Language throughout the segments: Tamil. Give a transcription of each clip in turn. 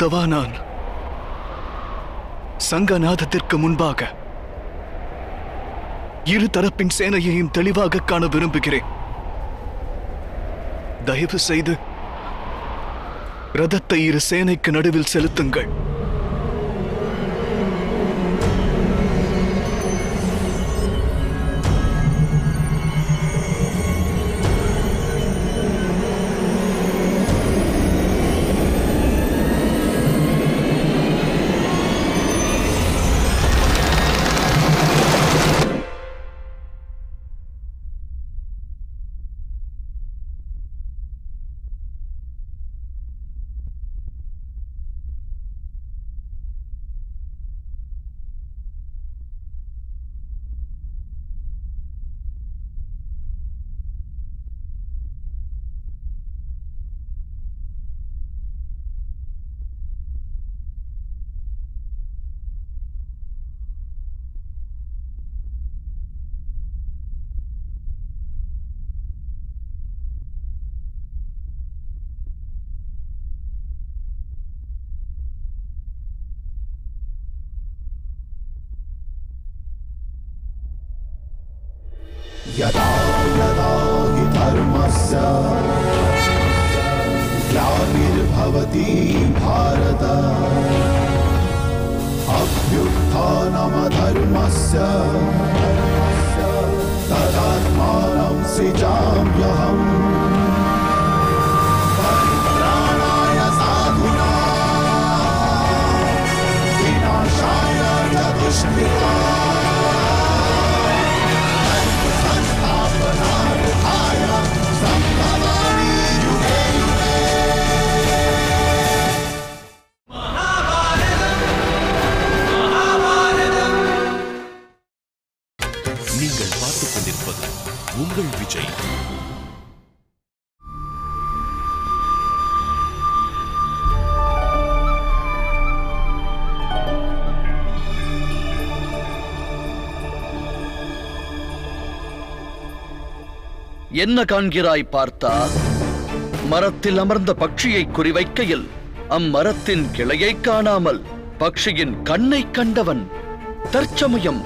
மாதவா நான்? சங்கநாதத்திற்கு முன்பாக இரு தரப்பின் சேனையையும் தெளிவாக காண விரும்புகிறேன். தயவு செய்து ரதத்தை இரு சேனைக்கு நடுவில் செலுத்துங்கள். என்ன காண்கிறாய் பார்த்தா? மரத்தில் அமர்ந்த பட்சியை குறிவைக்கையில் அம்மரத்தின் கிளையை காணாமல் பக்ஷியின் கண்ணை கண்டவன் தற்சமயம்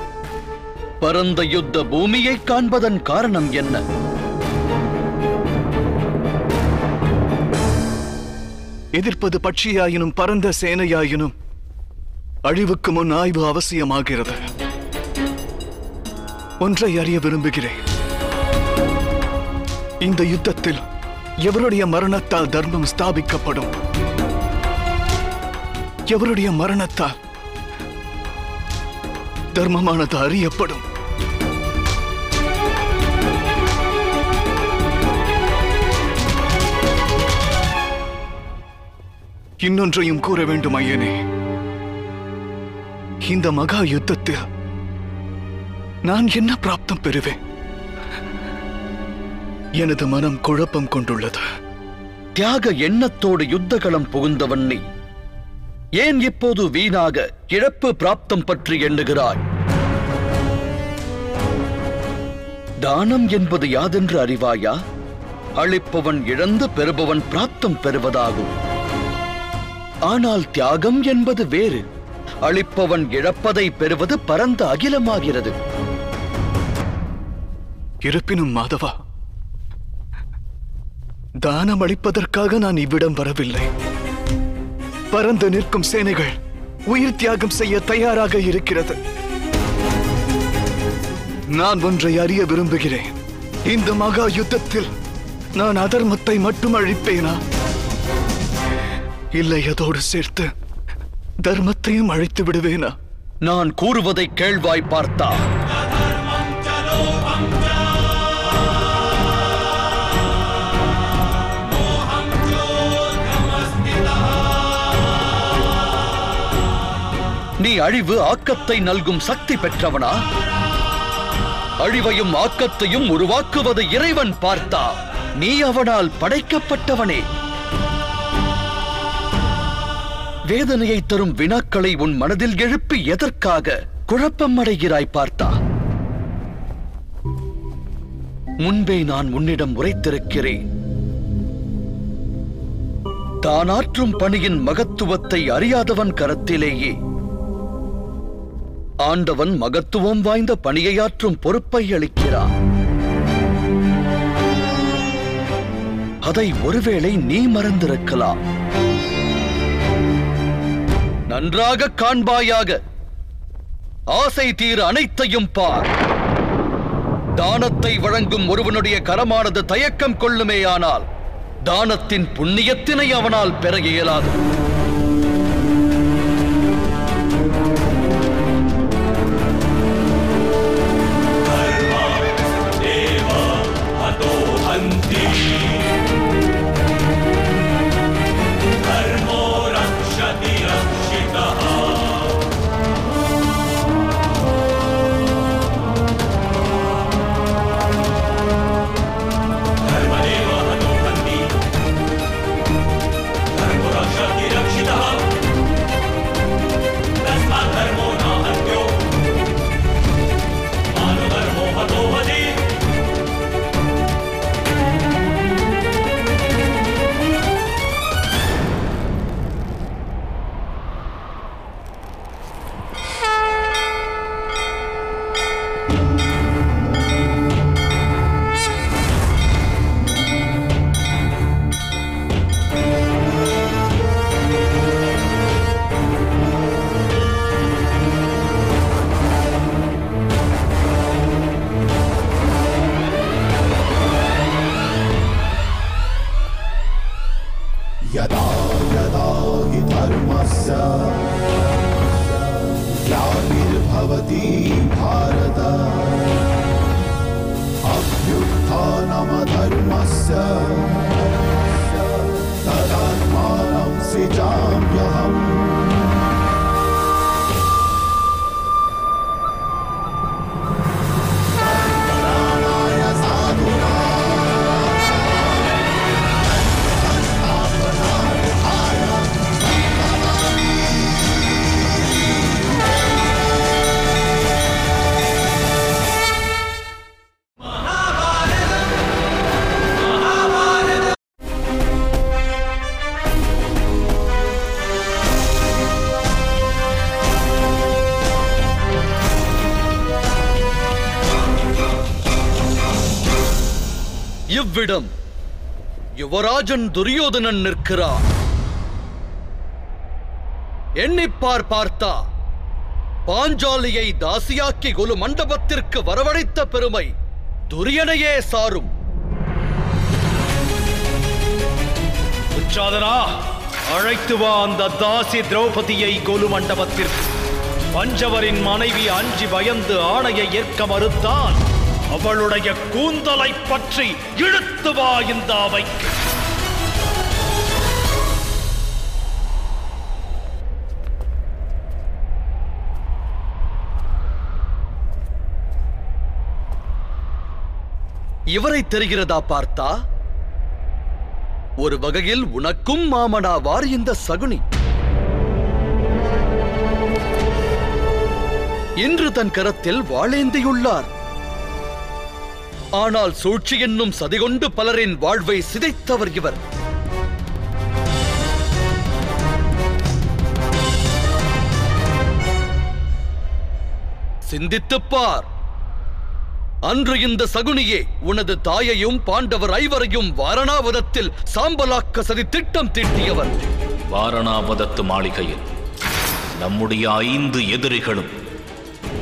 பரந்த யுத்த பூமியை காண்பதன் காரணம் என்ன? எதிர்ப்பது பட்சியாயினும் பரந்த சேனையாயினும் அழிவுக்கு முன் ஆய்வு அவசியமாகிறது. ஒன்றை அறிய விரும்புகிறேன். இந்த யுத்தத்தில் எவருடைய மரணத்தால் தர்மம் ஸ்தாபிக்கப்படும்? எவருடைய மரணத்தால் தர்மமானது அறியப்படும்? இன்னொன்றையும் கூற வேண்டும் ஐயனே. இந்த மகா யுத்தத்தில் நான் என்ன பிராப்தம் பெறுவேன்? எனது மனம் குழப்பம் கொண்டுள்ளது. தியாக எண்ணத்தோடு யுத்தகளம் புகுந்தவன் நீ. ஏன் இப்போது வீணாக இழப்பு பிராப்தம் பற்றி எண்ணுகிறாய்? தானம் என்பது யாதென்று அறிவாயா? அளிப்பவன் இழந்து பெறுபவன் பிராப்தம் பெறுவதாகும். ஆனால் தியாகம் என்பது வேறு. அளிப்பவன் இழப்பதை பெறுவது பரந்த அகிலமாகிறது. இருப்பினும் மாதவா தானம் அளிப்பதற்காக நான் இவ்விடம் வரவில்லை. பறந்து நிற்கும் சேனைகள் உயிர் தியாகம் செய்ய தயாராக இருக்கிறது. நான் ஒன்றை அறிய விரும்புகிறேன். இந்த மகா யுத்தத்தில் நான் அதர்மத்தை மட்டும் அழிப்பேனா? இல்லை அதோடு சேர்த்து தர்மத்தையும் அழைத்து விடுவேனா? நான் கூறுவதை கேள்வாய் பார்த்தா அழிவு ஆக்கத்தை நல்கும் சக்தி பெற்றவனா? அழிவையும் ஆக்கத்தையும் உருவாக்குவது இறைவன் பார்த்தா நீ அவனால் படைக்கப்பட்டவனே. வேதனையை தரும் வினாக்களை உன் மனதில் எழுப்பி எதற்காக குழப்பம் அடைகிறாய் பார்த்தா? முன்பே நான் உன்னிடம் உரைத்திருக்கிறேன். தானாற்றும் பணியின் மகத்துவத்தை அறியாதவன் கரத்திலேயே. ஆண்டவன் மகத்துவம் வாய்ந்த பணியையாற்றும் பொறுப்பை அளிக்கிறான் அதை ஒருவேளை நீ மறந்திருக்கலாம். நன்றாக காண்பாயாக ஆசை தீர அனைத்தையும் பார். தானத்தை வழங்கும் ஒருவனுடைய கரமானது தயக்கம் கொள்ளுமேயானால் தானத்தின் புண்ணியத்தினை அவனால் பெற இயலாது. இவ்விடம் யுவராஜன் துரியோதனன் நிற்கிறார். எண்ணிப்பார் பார்த்தா பாஞ்சாலியை தாசியாக்கி கொலு மண்டபத்திற்கு வரவழைத்த பெருமை துரியனையே சாரும். துச்சாதனா அழைத்து வா அந்த தாசி திரௌபதியை கொலு மண்டபத்திற்கு. பஞ்சவரின் மனைவி அஞ்சி பயந்து ஆணையை ஏற்க மறுத்தான். அவளுடைய கூந்தலை பற்றி இழுத்து வா இந்த அவைக்கு இவரை தெரிகிறதா பார்த்தா? ஒரு வகையில் உனக்கும் மாமனாவார் இந்த சகுனி. இன்று தன் கரத்தில் வாளேந்தியுள்ளார் ஆனால் சூழ்ச்சி என்னும் சதிகொண்டு பலரின் வாழ்வை சிதைத்தவர் இவர். சிந்தித்துப் பார். அன்று இந்த சகுனியே உனது தாயையும் பாண்டவர் ஐவரையும் வாரணாவதத்தில் சாம்பலாக்க சதி திட்டம் தீட்டியவர். வாரணாவதத்து மாளிகையில் நம்முடைய ஐந்து எதிரிகளும்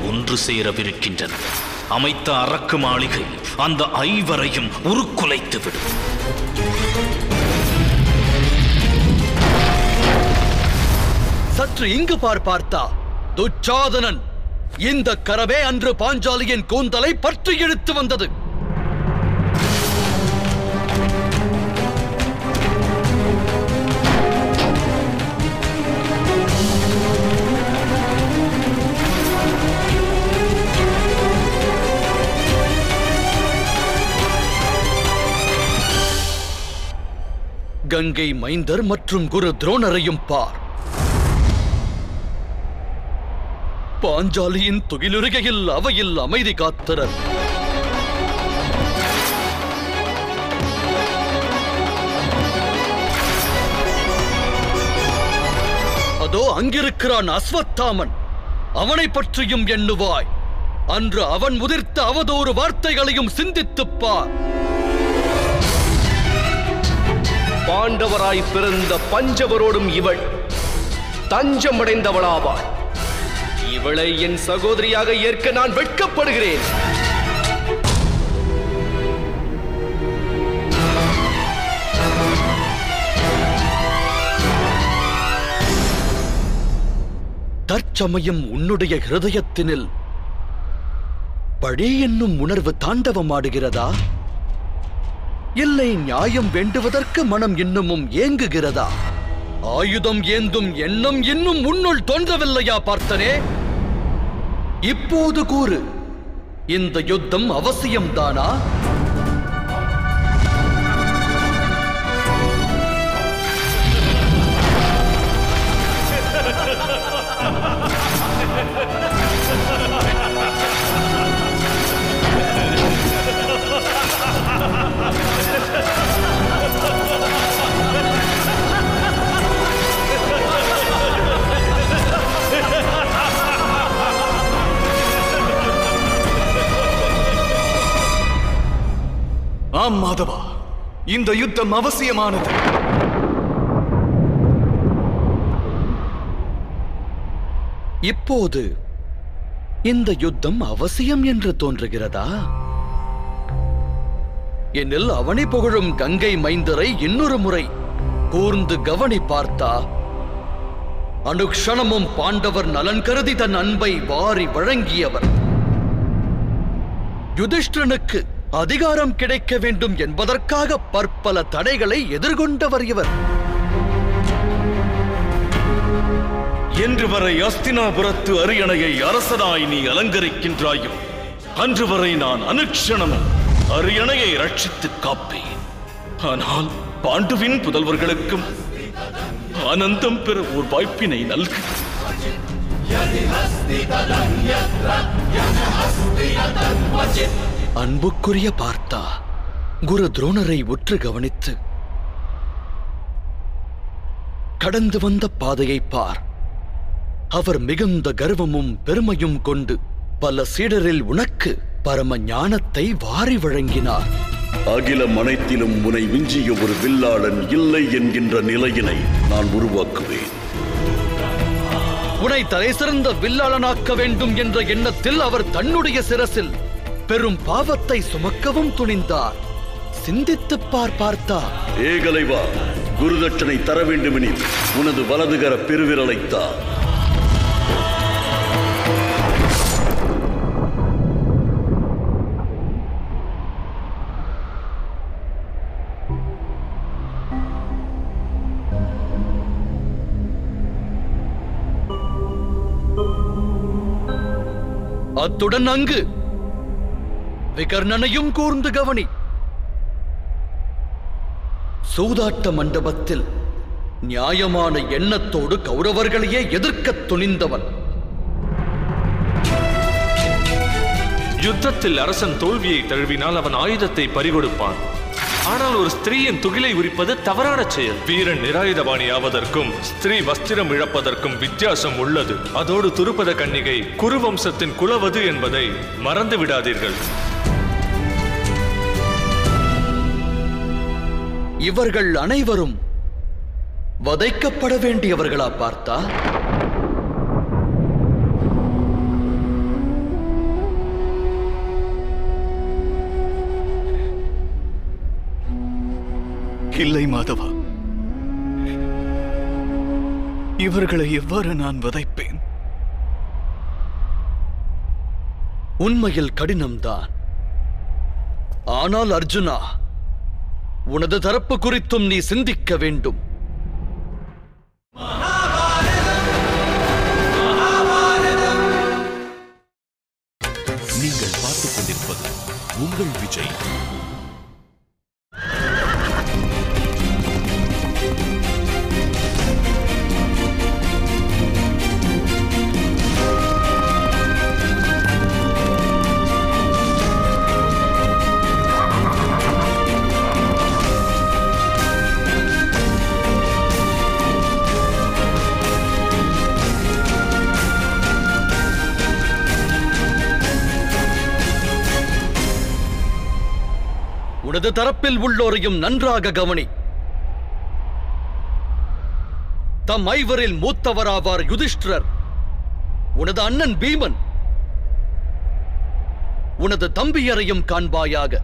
ஒன்று சேரவிருக்கின்றன அமைத்த அரக்கு மாளிகை அந்த ஐவரையும் உருக்குலைத்து விடும் சற்று இங்கு பார் பார்த்தா துச்சாதனன் இந்த கரவே அன்று பாஞ்சாலியின் கூந்தலை பற்றி இழுத்து வந்தது. கங்கை மைந்தர் மற்றும் குரு துரோணரையும் பார். பாஞ்சாலியின் துகிலுருகையில் அவையில் அமைதி காத்தனர் அதோ அங்கிருக்கிறான் அஸ்வத்தாமன். அவனை பற்றியும் எண்ணுவாய். அன்று அவன் முதிர்த்த அவதோறு வார்த்தைகளையும் சிந்தித்துப்பார் பாண்டவராய் பிறந்த பஞ்சவரோடும் இவள். தஞ்சமடைந்தவளாவாள். இவளை என் சகோதரியாக ஏற்க நான் வெட்கப்படுகிறேன். தற்சமயம் உன்னுடைய ஹிருதயத்தினில் பழி என்னும் உணர்வு தாண்டவமாடுகிறதா? இல்லை நியாயம் வேண்டுவதற்கு மனம் இன்னமும் ஏங்குகிறதா? ஆயுதம் ஏந்தும் எண்ணம் இன்னும் உன்னுள் தோன்றவில்லையா பார்த்தனே? இப்போது கூறு இந்த யுத்தம் அவசியம்தானா? ஆம் மாதவா. இந்த யுத்தம் அவசியமானது. இப்போது இந்த யுத்தம் அவசியம் என்று தோன்றுகிறதா? எனில் அவனை புகழும் கங்கை மைந்தரை இன்னொரு முறை கூர்ந்து கவனி பார்த்தா அனுக்ஷணமும் பாண்டவர் நலன் கருதி தன் அன்பை வாரி வழங்கியவர். யுதிஷ்டனுக்கு அதிகாரம் கிடைக்க வேண்டும் என்பதற்காக பற்பல தடைகளை எதிர்கொண்டவர் இவர். என்று வரை அஸ்தினாபுரத்து அரியணையை அரசனாய் நீ அலங்கரிக்கின்றாயோ அன்று வரை நான் அனுக்ஷணமும் அரியணையை ரட்சித்து காப்பேன். ஆனால் பாண்டுவின் புதல்வர்களுக்கும் ஆனந்தம் பெற ஒரு வாய்ப்பினை நல்கு. அன்புக்குரிய பார்த்தா குரு துரோணரை உற்று கவனித்து கடந்து வந்த பாதையை பார். அவர் மிகுந்த கர்வமும் பெருமையும் கொண்டு பல சீடரில் உனக்கு பரம ஞானத்தை வாரி வழங்கினார். அகிலம் அனைத்திலும் உனை விஞ்சிய ஒரு வில்லாளன் இல்லை என்கின்ற நிலையினை நான் உருவாக்குவேன். உனை தலை சிறந்த வில்லாளனாக்க வேண்டும் என்ற எண்ணத்தில் அவர் தன்னுடைய சிரசில் பெரும் பாவத்தை சுமக்கவும் துணிந்தார். சிந்தித்துப் பார் பார்த்தா ஏகலைவா குருதட்சணை தர வேண்டுமெனில் உனது வலதுகர பெருவிரலைத்தா அத்துடன் அங்கு விகர்ணனையும் கூர்ந்து கவனி. சூதாட்ட மண்டபத்தில் நியாயமான எண்ணத்தோடு கௌரவர்களையே எதிர்க்க துணிந்தவன். யுத்தத்தில் அரசன் தோல்வியை தழுவினால் அவன் ஆயுதத்தை பறிகொடுப்பான். ஆனால் ஒரு ஸ்திரீயின் துகிலை உரிப்பது தவறான செயல். வீரன் நிராயுதபாணி ஆவதற்கும் ஸ்திரீ வஸ்திரம் இழப்பதற்கும் வித்தியாசம் உள்ளது. அதோடு துருப்பத கன்னிகை குருவம்சத்தின் குலவது என்பதை மறந்து விடாதீர்கள் இவர்கள் அனைவரும் வதைக்கப்பட வேண்டியவர்களா பார்த்தா? இல்லை மாதவா. இவர்களை எவ்வாறு நான் வதைப்பேன்? உண்மையில் கடினம்தான். ஆனால் அர்ஜுனா உனது தரப்பு குறித்தும் நீ சிந்திக்க வேண்டும். நீங்கள் பார்த்துக் கொண்டிருப்பது உங்கள் விஜய். உனது தரப்பில் உள்ளோரையும் நன்றாக கவனி. தம் ஐவரில் மூத்தவராவார் யுதிஷ்டிரர். உனது அண்ணன் பீமன். உனது தம்பியரையும் காண்பாயாக.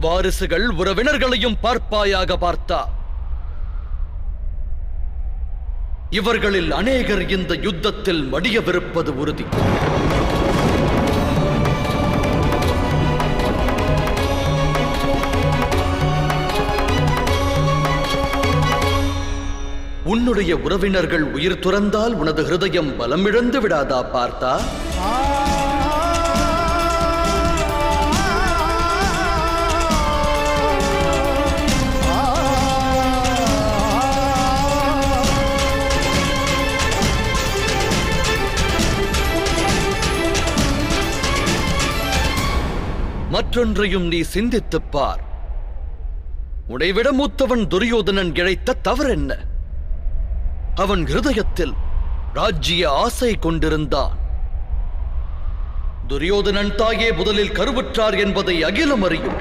வாரிசுகள் உறவினர்களையும் பார்ப்பாயாக பார்த்தா. இவர்களில் அநேகர் இந்த யுத்தத்தில் மடியவிருப்பது உறுதி. உன்னுடைய உறவினர்கள் உயிர் துறந்தால் உனது ஹிருதயம் பலமிழந்து விடாதா பார்த்தா? மற்றொன்றையும் நீ சிந்தித்துப் பார். உடைவிட மூத்தவன் துரியோதனன் இழைத்த தவறென்ன? அவன் ஹிருதயத்தில் ராஜ்ய ஆசை கொண்டிருந்தான். துரியோதனன் தாயே முதலில் கருவுற்றார் என்பதை அகிலம் அறியும்.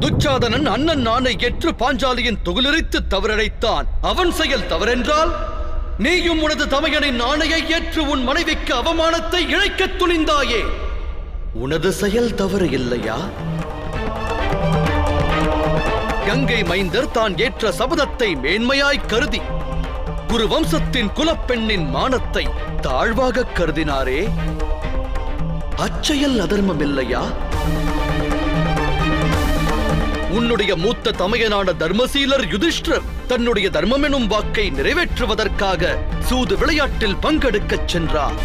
துச்சாதனன் அண்ணன் நானை ஏற்று பாஞ்சாலியின் துகிலரித்து தவறடைத்தான் அவன் செயல் தவறென்றால் நீயும் உனது தமையனின் நாணையை ஏற்று உன் மனைவிக்கு அவமானத்தை இழைக்கத் துணிந்தாயே. உனது செயல் தவறு இல்லையா? கங்கை மைந்தர் தான் ஏற்ற சபதத்தை மேன்மையாய் கருதி. குரு வம்சத்தின் குலப்பெண்ணின் மானத்தை தாழ்வாக கருதினாரே. அச்செயல் அதர்மம் இல்லையா உன்னுடைய மூத்த தமையனான தர்மசீலர் யுதிஷ்டர் தன்னுடைய தர்மம் எனும் வாக்கை நிறைவேற்றுவதற்காக சூது விளையாட்டில் பங்கெடுக்கச் சென்றார்.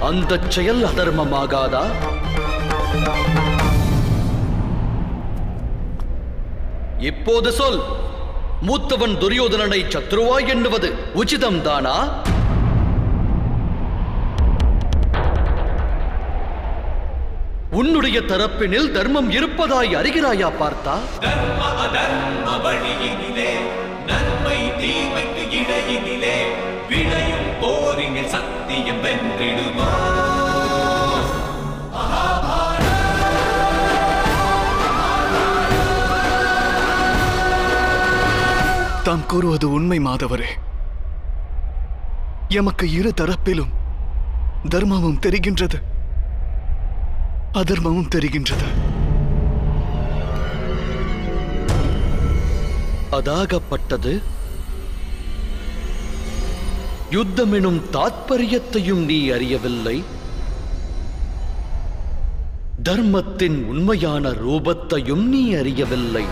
அந்த செயல் அதர்மமாகாதா? இப்போது சொல். மூத்தவன் துரியோதனனை சத்ருவாய் எண்ணுவது உச்சிதம்தானா? உன்னுடைய தரப்பினில் தர்மம் இருப்பதாய் அறிகிறாயா பார்த்தா? தர்ம அதர்ம வழியினிலே நன்மை தீமைக்கு இடையினிலே விளையும் போரினில் சத்தியம் வென்றிடுமா? தாம் கூறுவது உண்மை மாதவரே. எமக்கு இரு தரப்பிலும் தர்மமும் தெரிகின்றது. அதர்மமும் தெரிகின்றது. அதாகப்பட்டது. யுத்தமெனும் தாத்பரியத்தையும் நீ அறியவில்லை. தர்மத்தின் உண்மையான ரூபத்தையும் நீ அறியவில்லை.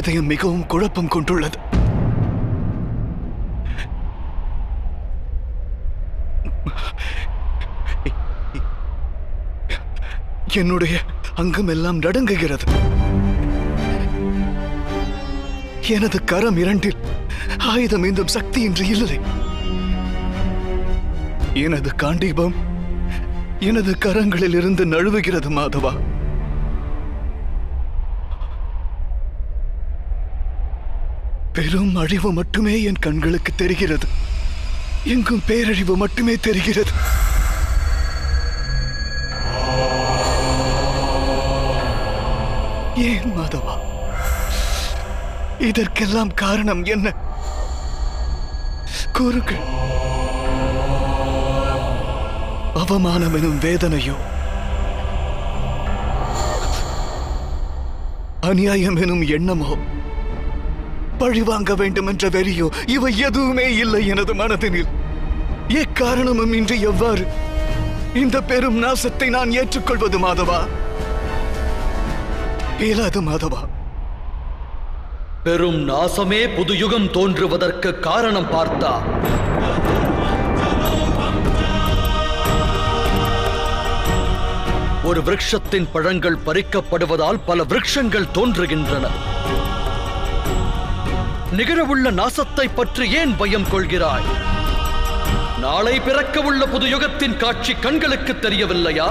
இதயம் மிகவும் குழப்பம் கொண்டுள்ளது. என்னுடைய அங்கமெல்லாம் நடுங்குகிறது. எனது கரம் இரண்டில் ஆயுதம் இந்தும் சக்தி என்று இல்லை. எனது காண்டீபம் எனது கரங்களில் இருந்து நழுவுகிறது மாதவா. பெரும் அழிவு மட்டுமே என் கண்களுக்கு தெரிகிறது. எங்கும் பேரழிவு மட்டுமே தெரிகிறது. ஏன் மாதவா? இதற்கெல்லாம் காரணம் என்ன? கூறுகள் அவமானம் எனும் வேதனையோ? அநியாயம் எனும் எண்ணமோ? பழிவாங்க வேண்டும் என்ற வெறியோ இவை எதுவுமே இல்லை எனது மனதினில். எக்காரணமும் இன்றி எவ்வாறு இந்த பெரும் நாசத்தை நான் ஏற்றுக்கொள்வது மாதவா? இயலாது மாதவா. பெரும் நாசமே புது யுகம் தோன்றுவதற்கு காரணம் பார்த்தா. ஒரு விரக்ஷத்தின் பழங்கள் பறிக்கப்படுவதால் பல விரக்ஷங்கள் தோன்றுகின்றன. நிகழவுள்ள நாசத்தை பற்றி ஏன் பயம் கொள்கிறாய்? நாளை பிறக்கவுள்ள புது யுகத்தின் காட்சி கண்களுக்கு தெரியவில்லையா?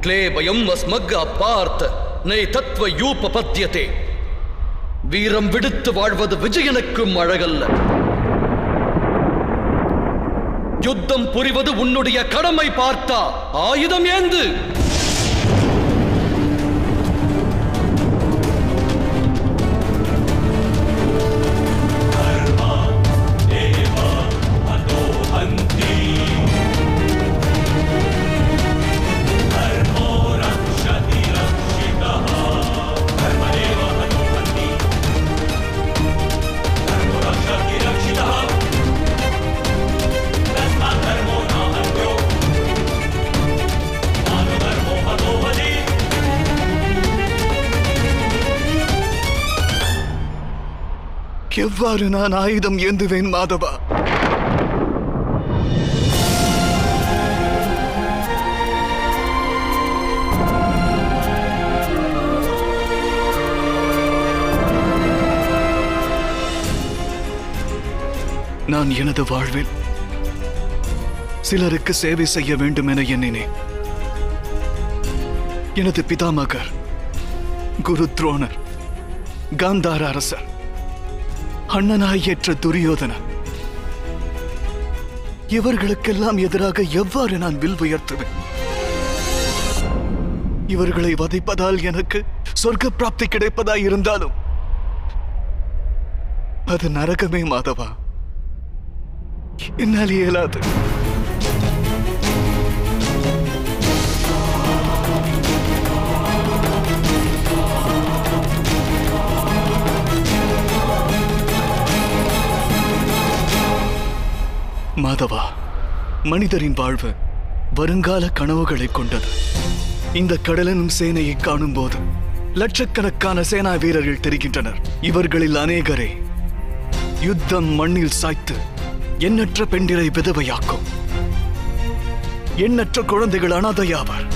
கிளேபயம் அஸ்மக் அப்பார்த்த நை தத்துவ யூப பத்தியதே வீரம் விடுத்து வாழ்வது விஜயனுக்கும் அழகல்ல. யுத்தம் புரிவது உன்னுடைய கடமை பார்த்தா ஆயுதம் ஏந்து! எவ்வாறு நான் ஆயுதம் ஏந்துவேன் மாதவா. நான் எனது வாழ்வில் சிலருக்கு சேவை செய்ய வேண்டும் என எண்ணினேன். எனது பிதாமகர் குரு துரோணர் காந்தார அரசர் அண்ணனாய் ஏற்ற துரியோதனன். இவர்களுக்கெல்லாம் எதிராக எவ்வாறு நான் வில் உயர்த்துவேன்? இவர்களை வதைப்பதால் எனக்கு சொர்க்க பிராப்தி கிடைப்பதாய் இருந்தாலும் அது நரகமே மாதவா? என்னால் இயலாது. மாதவா மனிதரின் வாழ்வு வருங்கால கனவுகளை கொண்டது. இந்த கடலனும் சேனையை காணும் போது லட்சக்கணக்கான சேனா வீரர்கள் தெரிகின்றனர். இவர்களில் அநேகரே யுத்தம் மண்ணில் சாய்த்து எண்ணற்ற பெண்டிரை விதவையாக்கும். எண்ணற்ற குழந்தைகள் அனாதையாவர்.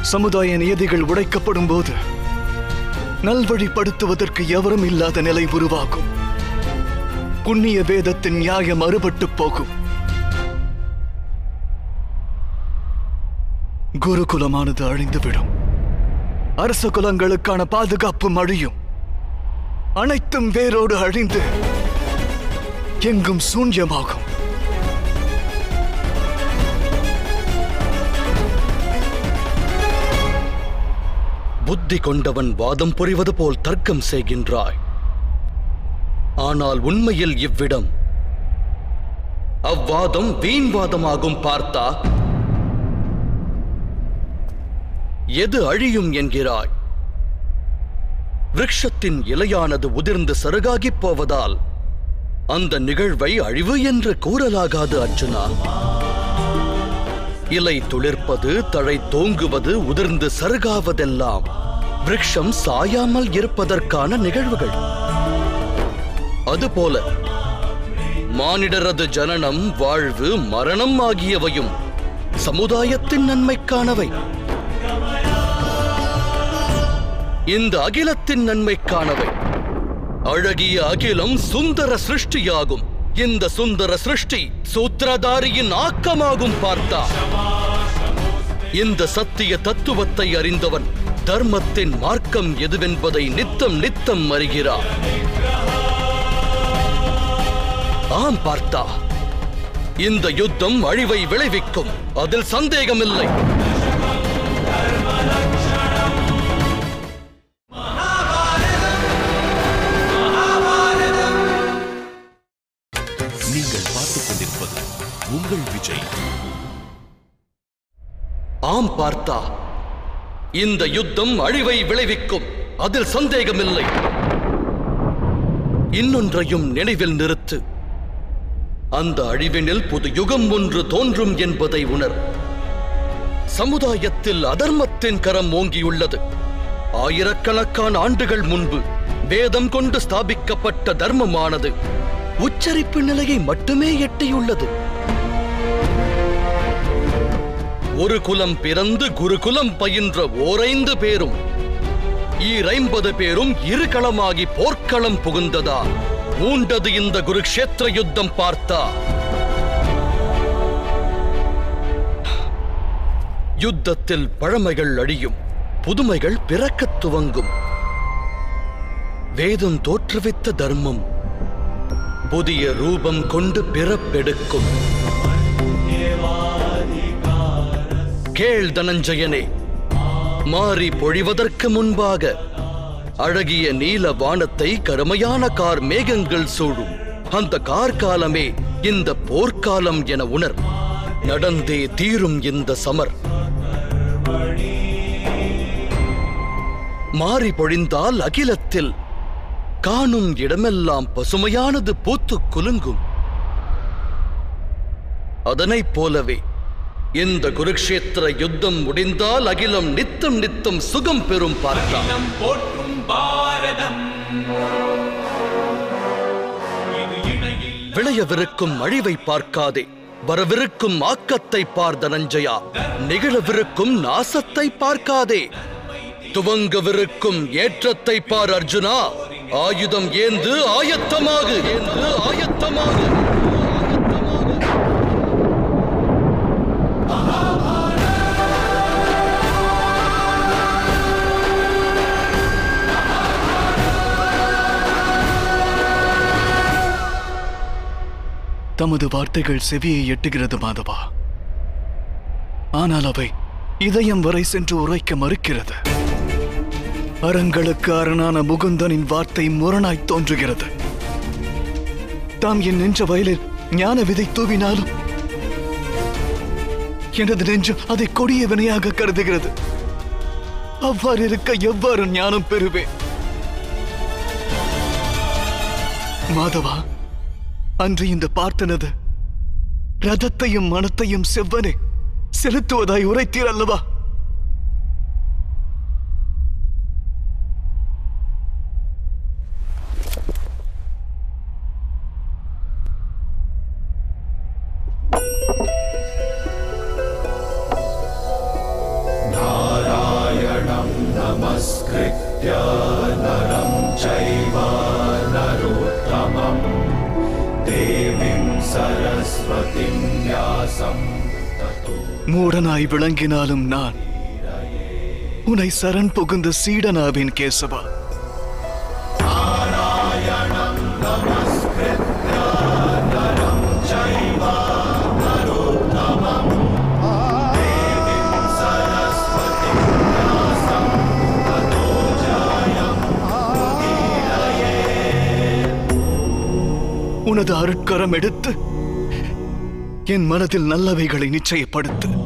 சமுதாய நியதிகள் உடைக்கப்படும் போது நல்வழிப்படுத்துவதற்கு எவரும் இல்லாத நிலை உருவாகும். புண்ணிய வேதத்தின் நியாயம் அறுபட்டு போகும். குருகுலமானது அழிந்துவிடும். அரச குலங்களுக்கான பாதுகாப்பு அழியும் அனைத்தும் வேரோடு அழிந்து எங்கும் சூன்யமாகும். புத்தி கொண்டவன் வாதம் புரிவது போல் தர்க்கம் செய்கின்றாய். ஆனால் உண்மையில் இவ்விடம். அவ்வாதம் வீண்வாதமாகும் பார்த்தா? எது அழியும் என்கிறாய்? விரக்ஷத்தின் இலையானது உதிர்ந்து சருகாகிப் போவதால் அந்த நிகழ்வை அழிவு என்று கூறலாகாது அர்ஜுனா. இலை துளிர்ப்பது தழை தோங்குவது உதிர்ந்து சருகாவதெல்லாம் விரக்ஷம் சாயாமல் இருப்பதற்கான நிகழ்வுகள். அதுபோல மானிடரது ஜனனம் வாழ்வு மரணம் ஆகியவையும் சமுதாயத்தின் நன்மைக்கானவை. இந்த அகிலத்தின் நன்மைக்கானவை. அழகிய அகிலம் சுந்தர சிருஷ்டியாகும். இந்த சுந்தர சிருஷ்டி சூத்திரதாரியின் ஆக்கமாகும் பார்த்தா. இந்த சத்திய தத்துவத்தை அறிந்தவன் தர்மத்தின் மார்க்கம் எதுவென்பதை நித்தம் நித்தம் அறிகிறார் ஆம் பார்த்தா. இந்த யுத்தம் அழிவை விளைவிக்கும். அதில் சந்தேகமில்லை. நீங்கள் பார்த்துக் கொண்டிருப்பது உங்கள் விஜய். ஆம் பார்த்தா. இந்த யுத்தம் அழிவை விளைவிக்கும். அதில் சந்தேகமில்லை. இன்னொன்றையும் நினைவில் நிறுத்து. அந்த அழிவினில் புது யுகம் ஒன்று தோன்றும் என்பதை உணர். சமுதாயத்தில் அதர்மத்தின் கரம் ஓங்கியுள்ளது. ஆயிரக்கணக்கான ஆண்டுகள் முன்பு வேதம் கொண்டு ஸ்தாபிக்கப்பட்ட தர்மமானது உச்சரிப்பு நிலையை மட்டுமே எட்டியுள்ளது. ஒரு குலம் பிறந்து குருகுலம் பயின்ற ஓரைந்து பேரும் ஈரைம்பது பேரும் இருகளமாகி போர்க்களம் புகுந்ததா? மூண்டது இந்த குருக்ஷேத்திர யுத்தம் பார்த்தா. யுத்தத்தில் பழமைகள் அழியும் புதுமைகள் பிறக்கத் துவங்கும். வேதம் தோற்றுவித்த தர்மம் புதிய ரூபம் கொண்டு பிறப்பெடுக்கும். கேள் தனஞ்சயனே மாறி பொழிவதற்கு முன்பாக அழகிய நீல வானத்தை கருமையான கார் மேகங்கள் சூழும் அந்த கார்காலமே இந்த போர்க்காலம் என உணர். நடந்தே தீரும் இந்த சமர். மாறி பொழிந்தால் அகிலத்தில். காணும் இடமெல்லாம் பசுமையானது பூத்து குலுங்கும். அதனைப் போலவே இந்த குருக்ஷேத்திர யுத்தம் முடிந்தால் அகிலம் நித்தம் நித்தம் சுகம் பெறும் பார்க்கலாம். அகிலம் பாரதம். விளையவிருக்கும் அழிவை பார்க்காதே வரவிருக்கும் ஆக்கத்தை பார் தனஞ்சயா நிகழவிருக்கும் நாசத்தை பார்க்காதே துவங்கவிருக்கும் ஏற்றத்தை பார் அர்ஜுனா ஆயுதம் ஏந்து ஆயத்தமாக ஏந்து ஆயத்தமாக. தமது வார்த்தைகள் செவியை எட்டுகிறது மாதவா. ஆனால் அவை இதயம் வரை சென்று உரைக்க மறுக்கிறது. அறங்களுக்கு அரணான முகுந்தனின் வார்த்தை முரணாய் தோன்றுகிறது. தாம் என் நெஞ்ச வயலில் ஞான விதை தூவினாலும் எனது நெஞ்சு அதை கொடிய வினையாக கருதுகிறது. அவ்வாறு இருக்க எவ்வாறு ஞானம் பெறுவேன்? மாதவா அன்று இந்த பார்த்தனது. ரதத்தையும் மனத்தையும் செவ்வனே செலுத்துவதாய் உரைத்தீர் அல்லவா? நீராய் விளங்கினாலும் நான் உனை சரண் புகுந்த சீடனாவின் கேசவா. உனது அருட்கரம் எடுத்து என் மனதில் நல்லவைகளை நிச்சயப்படுத்து.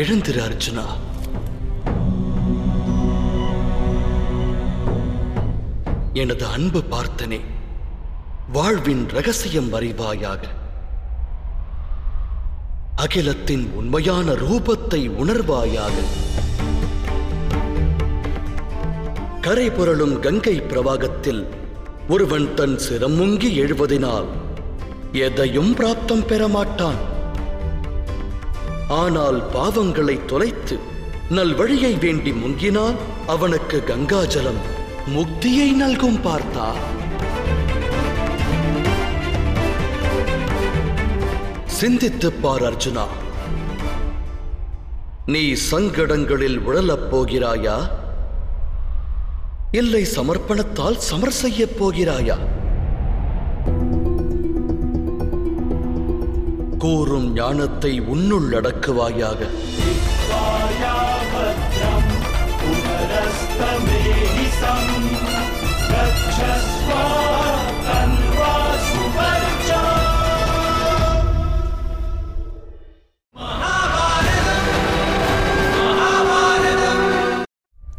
எழுந்திரு அர்ஜுனா. எனது அன்பு பார்த்தனே வாழ்வின் ரகசியம் அறிவாயாக. அகிலத்தின் உண்மையான ரூபத்தை உணர்வாயாக. கரை புரளும் கங்கை பிரவாகத்தில் ஒருவன் தன் சிரம் முங்கி எழுவதினால் எதையும் பிராப்தம் பெற மாட்டான். ஆனால் பாவங்களை தொலைத்து நல்வழியை வேண்டி முங்கினால் அவனுக்கு கங்காஜலம் முக்தியை நல்கும் பார்த்தா. சிந்தித்துப் பார் அர்ஜுனா. நீ சங்கடங்களில் உழலப் போகிறாயா? இல்லை சமர்ப்பணத்தால் சமர் செய்யப் போகிறாயா? கூறும் ஞானத்தை உன்னுள் அடக்குவாயாக.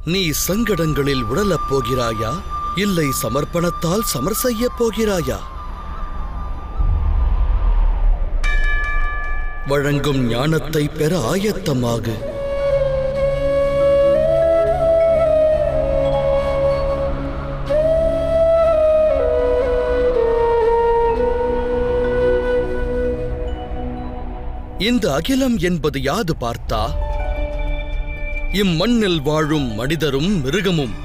நீ சங்கடங்களில் உடலப் போகிறாயா? இல்லை சமர்ப்பணத்தால் சமர் செய்யப் போகிறாயா? வழங்கும் ஞானத்தை பெற ஆயத்தமாக. இந்த அகிலம் என்பது யாது பார்த்தா? இம்மண்ணில் வாழும் மனிதரும் மிருகமும்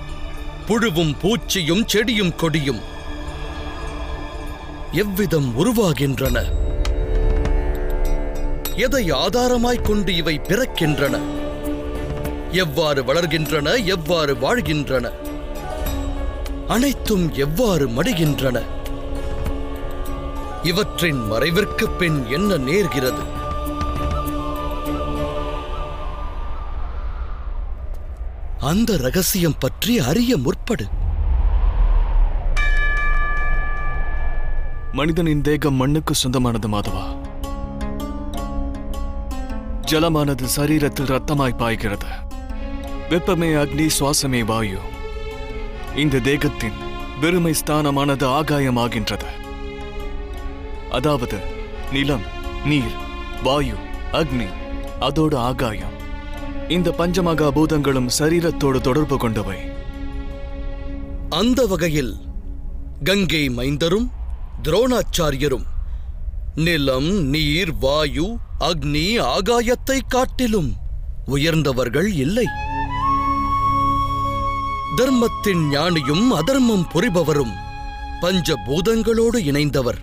புழுவும் பூச்சியும் செடியும் கொடியும் எவ்விதம் உருவாகின்றன? எதை ஆதாரமாய்க் கொண்டு இவை பிறக்கின்றன? எவ்வாறு வளர்கின்றன எவ்வாறு வாழ்கின்றன? அனைத்தும் எவ்வாறு மடிகின்றன? இவற்றின் மறைவிற்கு பின் என்ன நேர்கிறது? அந்த ரகசியம் பற்றி அறிய முற்படு. மனிதனின் தேகம் மண்ணுக்கு சொந்தமானது மாதவா. ஜலமானது சரீரத்தில் ரத்தமாய் பாய்கிறது. வெப்பமே அக்னி சுவாசமே வாயு. இந்த தேகத்தின் வெறுமை ஸ்தானமானது ஆகாயமாகின்றது. அதாவது நிலம் நீர் வாயு அக்னி அதோடு ஆகாயம். இந்த பஞ்சமகா பூதங்களும் சரீரத்தோடு தொடர்பு கொண்டவை. அந்த வகையில் கங்கை மைந்தரும் துரோணாச்சாரியரும் நிலம் நீர் வாயு அக்னி ஆகாயத்தை காட்டிலும் உயர்ந்தவர்கள் இல்லை. தர்மத்தின் ஞானியும் அதர்மம் புரிபவரும் பஞ்சபூதங்களோடு இணைந்தவர்.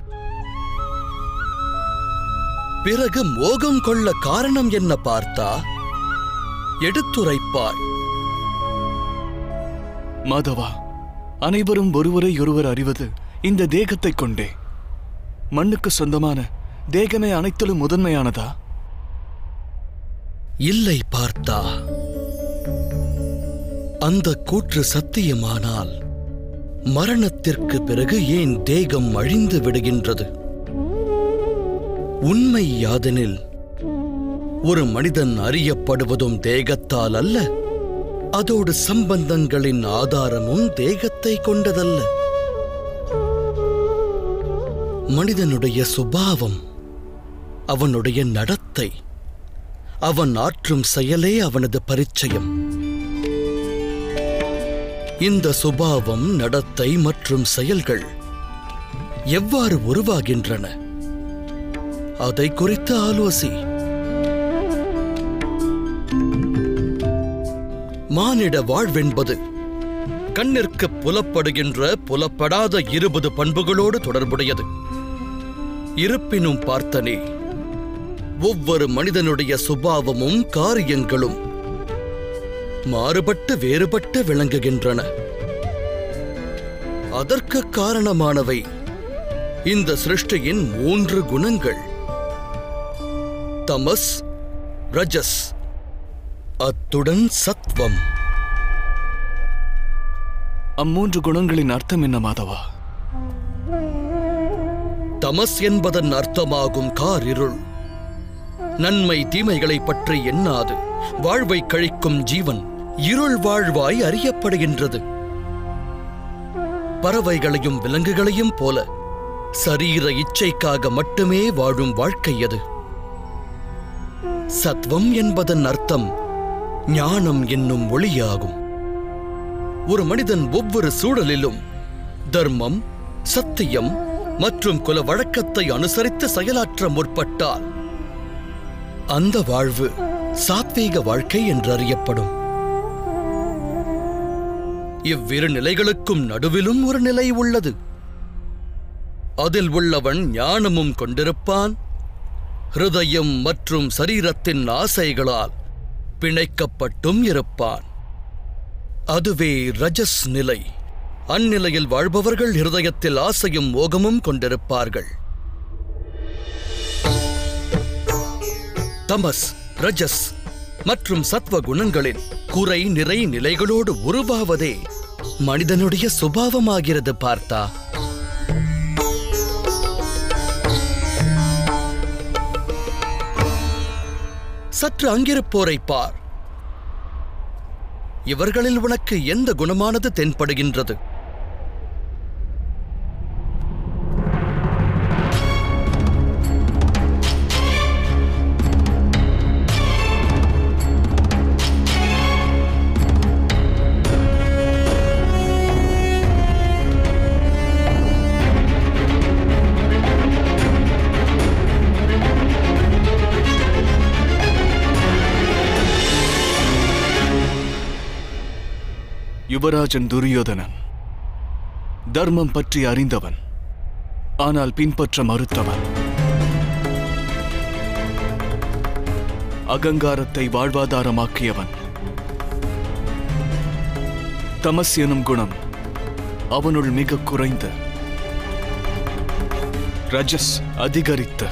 பிறகு மோகம் கொள்ள காரணம் என்ன பார்த்தா எடுத்துரைப்பார். மாதவா அனைவரும் ஒருவரை ஒருவர் அறிவது இந்த தேகத்தைக் கொண்டே. மண்ணுக்கு சொந்தமான தேகமே அனைத்திலும் முதன்மையானதா? இல்லை பார்த்தா. அந்த கூற்று சத்தியமானால் மரணத்திற்கு பிறகு ஏன் தேகம் அழிந்து விடுகின்றது? உண்மை யாதெனில் ஒரு மனிதன் அறியப்படுவதும் தேகத்தால் அல்ல அதோடு சம்பந்தங்களின் ஆதாரமும் தேகத்தை கொண்டதல்ல. மனிதனுடைய சுபாவம் அவனுடைய நடத்தை அவன் ஆற்றும் செயலே அவனது பரிச்சயம். இந்த சுபாவம் நடத்தை மற்றும் செயல்கள் எவ்வாறு உருவாகின்றன? அதை குறித்து ஆலோசி. மானிட வாழ்வென்பது கண்ணிற்கு புலப்படுகின்ற புலப்படாத இருபது பண்புகளோடு தொடர்புடையது. இருப்பினும் பார்த்தனே ஒவ்வொரு மனிதனுடைய சுபாவமும் காரியங்களும் மாறுபட்டு வேறுபட்டு விளங்குகின்றன. அதற்கு காரணமானவை இந்த சிருஷ்டியின் மூன்று குணங்கள். தமஸ் ரஜஸ் அத்துடன் சத்வம். அம்மூன்று குணங்களின் அர்த்தம் என்ன மாதவா? தமஸ் என்பதன் அர்த்தமாகும் காரிருள். நன்மை தீமைகளை பற்றி எண்ணாது. வாழ்வை கழிக்கும் ஜீவன் இருள் வாழ்வாய் அறியப்படுகின்றது. பறவைகளையும் விலங்குகளையும் போல சரீர இச்சைக்காக மட்டுமே வாழும் வாழ்க்கை அது. சத்வம் என்பதன் அர்த்தம் ஞானம் என்னும் ஒளியாகும். ஒரு மனிதன் ஒவ்வொரு சூழலிலும் தர்மம் சத்தியம் மற்றும் குல வழக்கத்தை அனுசரித்து செயலாற்ற முற்பட்டால் அந்த வாழ்வு சாத்வீக வாழ்க்கை என்றறியப்படும். இவ்விரு நிலைகளுக்கும் நடுவிலும் ஒரு நிலை உள்ளது. அதில் உள்ளவன் ஞானமும் கொண்டிருப்பான். ஹிருதயம் மற்றும் சரீரத்தின் ஆசைகளால் பிணைக்கப்பட்டும் இருப்பான். அதுவே ரஜஸ் நிலை. அந்நிலையில் வாழ்பவர்கள் ஹிருதயத்தில் ஆசையும் மோகமும் கொண்டிருப்பார்கள். தமஸ் ரஜஸ் மற்றும் சத்வ குணங்களின் குறை நிறை நிலைகளோடு உருவாவதே மனிதனுடைய சுபாவமாகிறது பார்த்தா. சற்று அங்கிருப்போரை பார். இவர்களில் உனக்கு எந்த குணமானது தென்படுகின்றது? யுவராஜன் துரியோதனன். தர்மம் பற்றி அறிந்தவன் ஆனால் பின்பற்ற மறுத்தவன். அகங்காரத்தை வாழ்வாதாரமாக்கியவன். தமஸ் எனும் குணம் அவனுள் மிக குறைந்து. ரஜஸ் அதிகரித்த.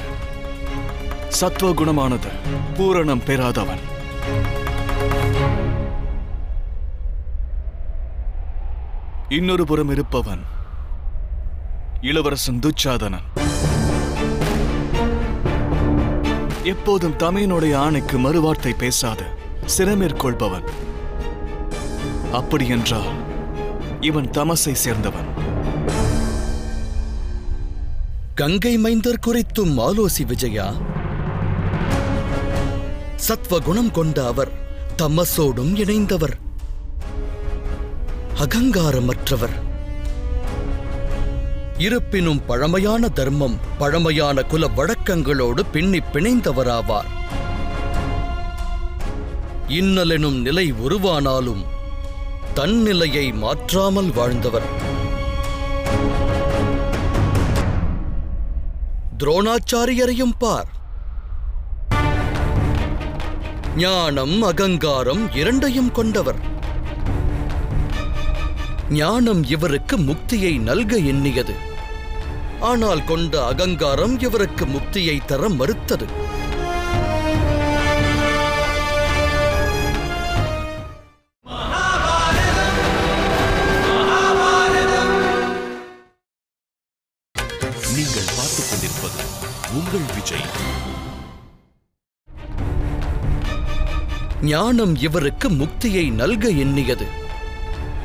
சத்துவ குணமானது பூரணம் பெறாதவன். இன்னொரு புறம் இருப்பவன் இளவரசன் துச்சாதனன். எப்போதும் தமையனுடைய ஆணைக்கு மறுவார்த்தை பேசாது சிறமேற்கொள்பவன் அப்படியென்றால் இவன் தமசை சேர்ந்தவன். கங்கை மைந்தர் குறித்தும் ஆலோசி விஜயா. சத்வகுணம் கொண்ட அவர் தமசோடும் இணைந்தவர். அகங்காரமற்றவர். இருப்பினும் பழமையான தர்மம் பழமையான குல வழக்கங்களோடு பின்னி பிணைந்தவராவார். இன்னலெனும் நிலை உருவானாலும் தன் நிலையை மாற்றாமல் வாழ்ந்தவர். துரோணாச்சாரியரையும் பார். ஞானம் அகங்காரம் இரண்டையும் கொண்டவர். ஞானம் இவருக்கு முக்தியை நல்க எண்ணியது. ஆனால் கொண்ட அகங்காரம் இவருக்கு முக்தியை தர மறுத்தது. நீங்கள் பார்த்துக் கொண்டிருப்பது உங்கள் விஜய். ஞானம் இவருக்கு முக்தியை நல்க எண்ணியது.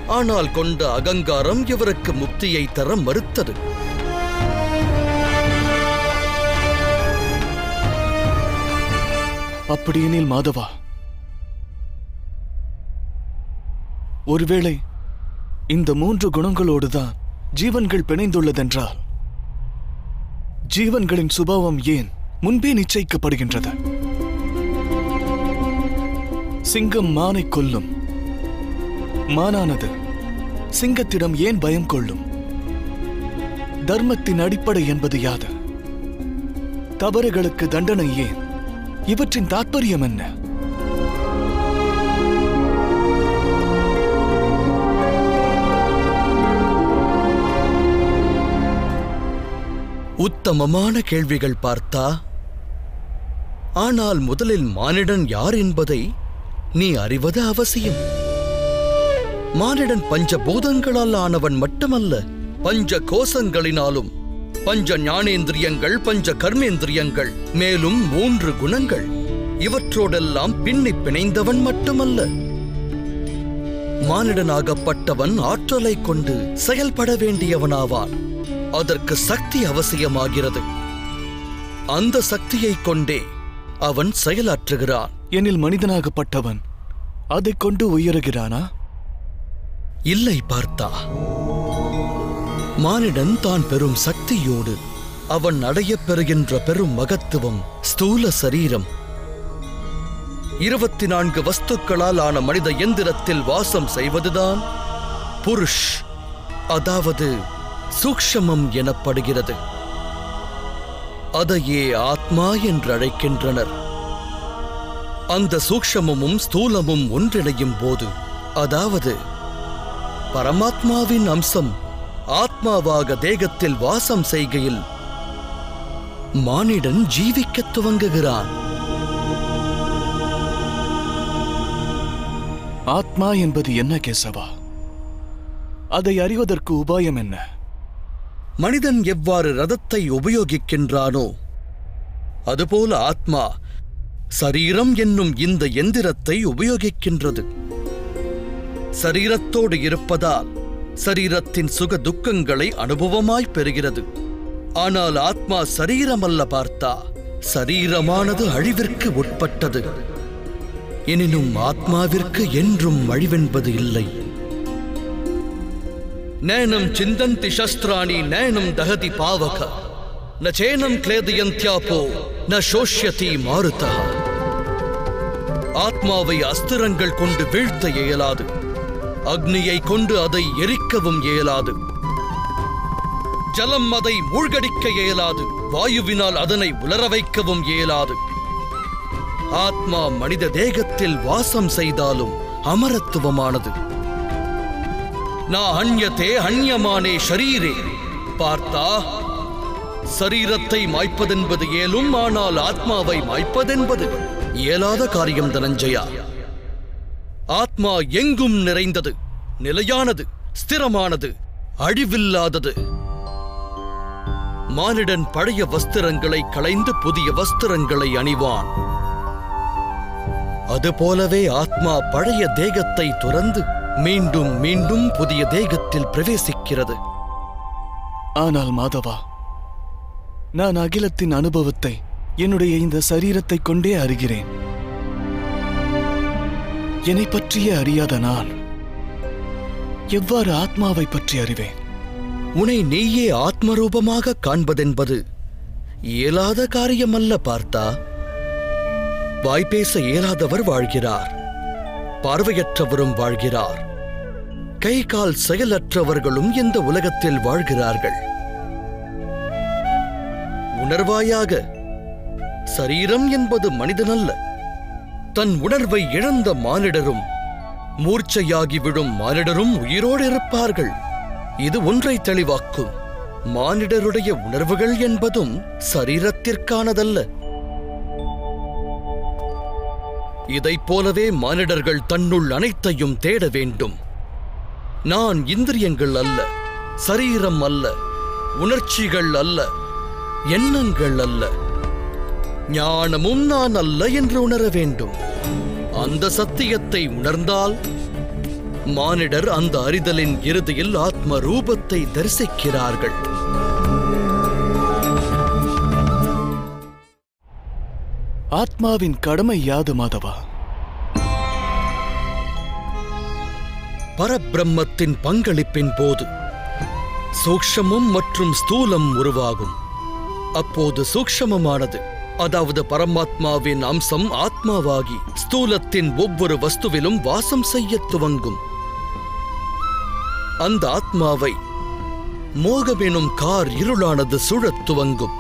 ஆனால் கொண்ட அகங்காரம் இவருக்கு முக்தியை தர மறுத்தது. அப்படியெனில் மாதவா ஒருவேளை இந்த மூன்று குணங்களோடுதான் ஜீவன்கள் பிணைந்துள்ளதென்றால் ஜீவன்களின் சுபாவம் ஏன் முன்பே நிச்சயிக்கப்படுகின்றது? சிங்கம் மானை கொல்லும் மானானது. சிங்கத்திடம் ஏன் பயம் கொள்ளும்? தர்மத்தின் அடிப்படை என்பது யாது? தவறுகளுக்கு தண்டனை ஏன்? இவற்றின் தாற்பயம் என்ன? உத்தமமான கேள்விகள் பார்த்தா ஆனால் முதலில் மானிடன் யார் என்பதை நீ அறிவது அவசியம். மானிடன் பஞ்ச பூதங்களால் ஆனவன் மட்டுமல்ல பஞ்ச கோசங்களினாலும் பஞ்ச ஞானேந்திரியங்கள் பஞ்ச கர்மேந்திரியங்கள் மேலும் மூன்று குணங்கள். இவற்றோடெல்லாம் பின்னி பிணைந்தவன் மட்டுமல்ல. மானிடனாகப்பட்டவன் ஆற்றலை கொண்டு செயல்பட வேண்டியவனாவான். அதற்கு சக்தி அவசியமாகிறது. அந்த சக்தியைக் கொண்டே அவன் செயலாற்றுகிறான். எனில் மனிதனாகப்பட்டவன் அதைக் கொண்டு உயருகிறானா? இல்லை பார்த்தா. மானிடன் தான் பெறும் சக்தியோடு அவன் அடையப் பெறுகின்ற பெரும் மகத்துவம் ஸ்தூல சரீரம். இருபத்தி நான்கு வஸ்துக்களால் ஆன மனித எந்திரத்தில் வாசம் செய்வதுதான் புருஷ் அதாவது சூக்ஷமம் எனப்படுகிறது. அதையே ஆத்மா என்று அழைக்கின்றனர். அந்த சூக்ஷமமும் ஸ்தூலமும் ஒன்றிணையும் போது அதாவது பரமாத்மாவின் அம்சம் ஆத்மாவாக தேகத்தில் வாசம் செய்கையில் மானிடன் ஜீவிக்கத் துவங்குகிறான். ஆத்மா என்பது என்ன கேசவா? அதை அறிவதற்கு உபாயம் என்ன? மனிதன் எவ்வாறு ரதத்தை உபயோகிக்கின்றானோ அதுபோல ஆத்மா சரீரம் என்னும் இந்த எந்திரத்தை உபயோகிக்கின்றது. சரீரத்தோடு இருப்பதால் சரீரத்தின் சுக துக்கங்களை அனுபவமாய் பெறுகிறது. ஆனால் ஆத்மா சரீரமல்ல பார்த்தா சரீரமானது அழிவிற்கு உட்பட்டது. எனினும் ஆத்மாவிற்கு என்றும் அழிவென்பது இல்லை. நேனம் சிந்தந்தி சஸ்திராணி நேனம் தகதி பாவக. ந சேனம் கிளேதயந்தியாபோ ந சோஷ்யதி மாறுத ஆத்மாவை அஸ்திரங்கள் கொண்டு வீழ்த்த இயலாது. அக்னியை கொண்டு அதை எரிக்கவும் இயலாது. ஜலம் அதை மூழ்கடிக்க இயலாது. வாயுவினால் அதனை உலர வைக்கவும் இயலாது. ஆத்மா மனித தேகத்தில் வாசம் செய்தாலும் அமரத்துவமானது. நா அந்யதே அந்யமானே ஷரீரே. பார்த்தா சரீரத்தை மாய்ப்பதென்பது இயலும் ஆனால் ஆத்மாவை மாய்ப்பதென்பது இயலாத காரியம் தனஞ்சயா. ஆத்மா எங்கும் நிறைந்தது நிலையானது ஸ்திரமானது அழிவில்லாதது. மானிடன் பழைய வஸ்திரங்களை களைந்து புதிய வஸ்திரங்களை அணிவான். அதுபோலவே ஆத்மா பழைய தேகத்தை துறந்து மீண்டும் மீண்டும் புதிய தேகத்தில் பிரவேசிக்கிறது. ஆனால் மாதவா நான் அகிலத்தின் அனுபவத்தை என்னுடைய இந்த சரீரத்தை கொண்டே அறிகிறேன். என்னை பற்றியே அறியாத நான் எவ்வாறு ஆத்மாவை பற்றி அறிவேன்? உன்னை நீயே ஆத்மரூபமாக காண்பதென்பது இயலாத காரியமல்ல பார்த்தா. வாய்ப்பேச இயலாதவர் வாழ்கிறார். பார்வையற்றவரும் வாழ்கிறார். கை கால் செயலற்றவர்களும் இந்த உலகத்தில் வாழ்கிறார்கள். உணர்வாயாக சரீரம் என்பது மனிதனல்ல. தன் உணர்வை இழந்த மானிடரும் மூர்ச்சையாகி விழும் மானிடரும் உயிரோடு இருப்பார்கள். இது ஒன்றை தெளிவாக்கும். மானிடருடைய உணர்வுகள் என்பதும் சரீரத்திற்கானதல்ல. இதைப் போலவே மானிடர்கள் தன்னுள் அனைத்தையும் தேட வேண்டும். நான் இந்திரியங்கள் அல்ல சரீரம் அல்ல உணர்ச்சிகள் அல்ல எண்ணங்கள் அல்ல. ஞானமும் நான் அல்ல என்று உணர வேண்டும். அந்த சத்தியத்தை உணர்ந்தால் மானிடர் அந்த அறிதலின் இறுதியில் ஆத்ம ரூபத்தை தரிசிக்கிறார்கள். ஆத்மாவின் கடமை யாது மாதவா? பரபிரம்மத்தின் பங்களிப்பின் போது சூக்ஷமம் மற்றும் ஸ்தூலம் உருவாகும். அப்போது சூக்ஷமமானது. அதாவது பரமாத்மாவின் அம்சம் ஆத்மாவாகி ஸ்தூலத்தின் ஒவ்வொரு வஸ்துவிலும் வாசம் செய்ய துவங்கும். அந்த ஆத்மாவை மோகமெனும் கார் இருளானது சுழத் துவங்கும்.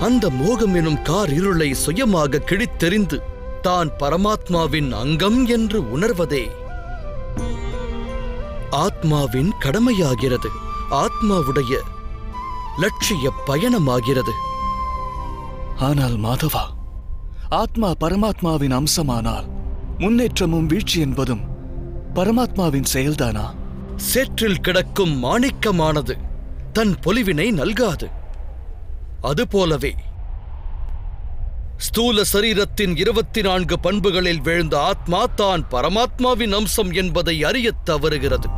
அந்த மோகமெனும் கார் இருளை சுயமாக கிழித்தெறிந்து தான் பரமாத்மாவின் அங்கம் என்று உணர்வதே. ஆத்மாவின் கடமையாகிறது. ஆத்மாவுடைய லட்சிய பயணமாகிறது. ஆனால் மாதவா ஆத்மா பரமாத்மாவின் அம்சமானால் முன்னேற்றமும் வீழ்ச்சி என்பதும் பரமாத்மாவின் செயல்தானா? சேற்றில் கிடக்கும் மாணிக்கமானது தன் பொலிவினை நல்காது. அதுபோலவே ஸ்தூல சரீரத்தின் இருபத்தி நான்கு பண்புகளில் விழுந்த ஆத்மா தான் பரமாத்மாவின் அம்சம் என்பதை அறியத் தவறுகிறது.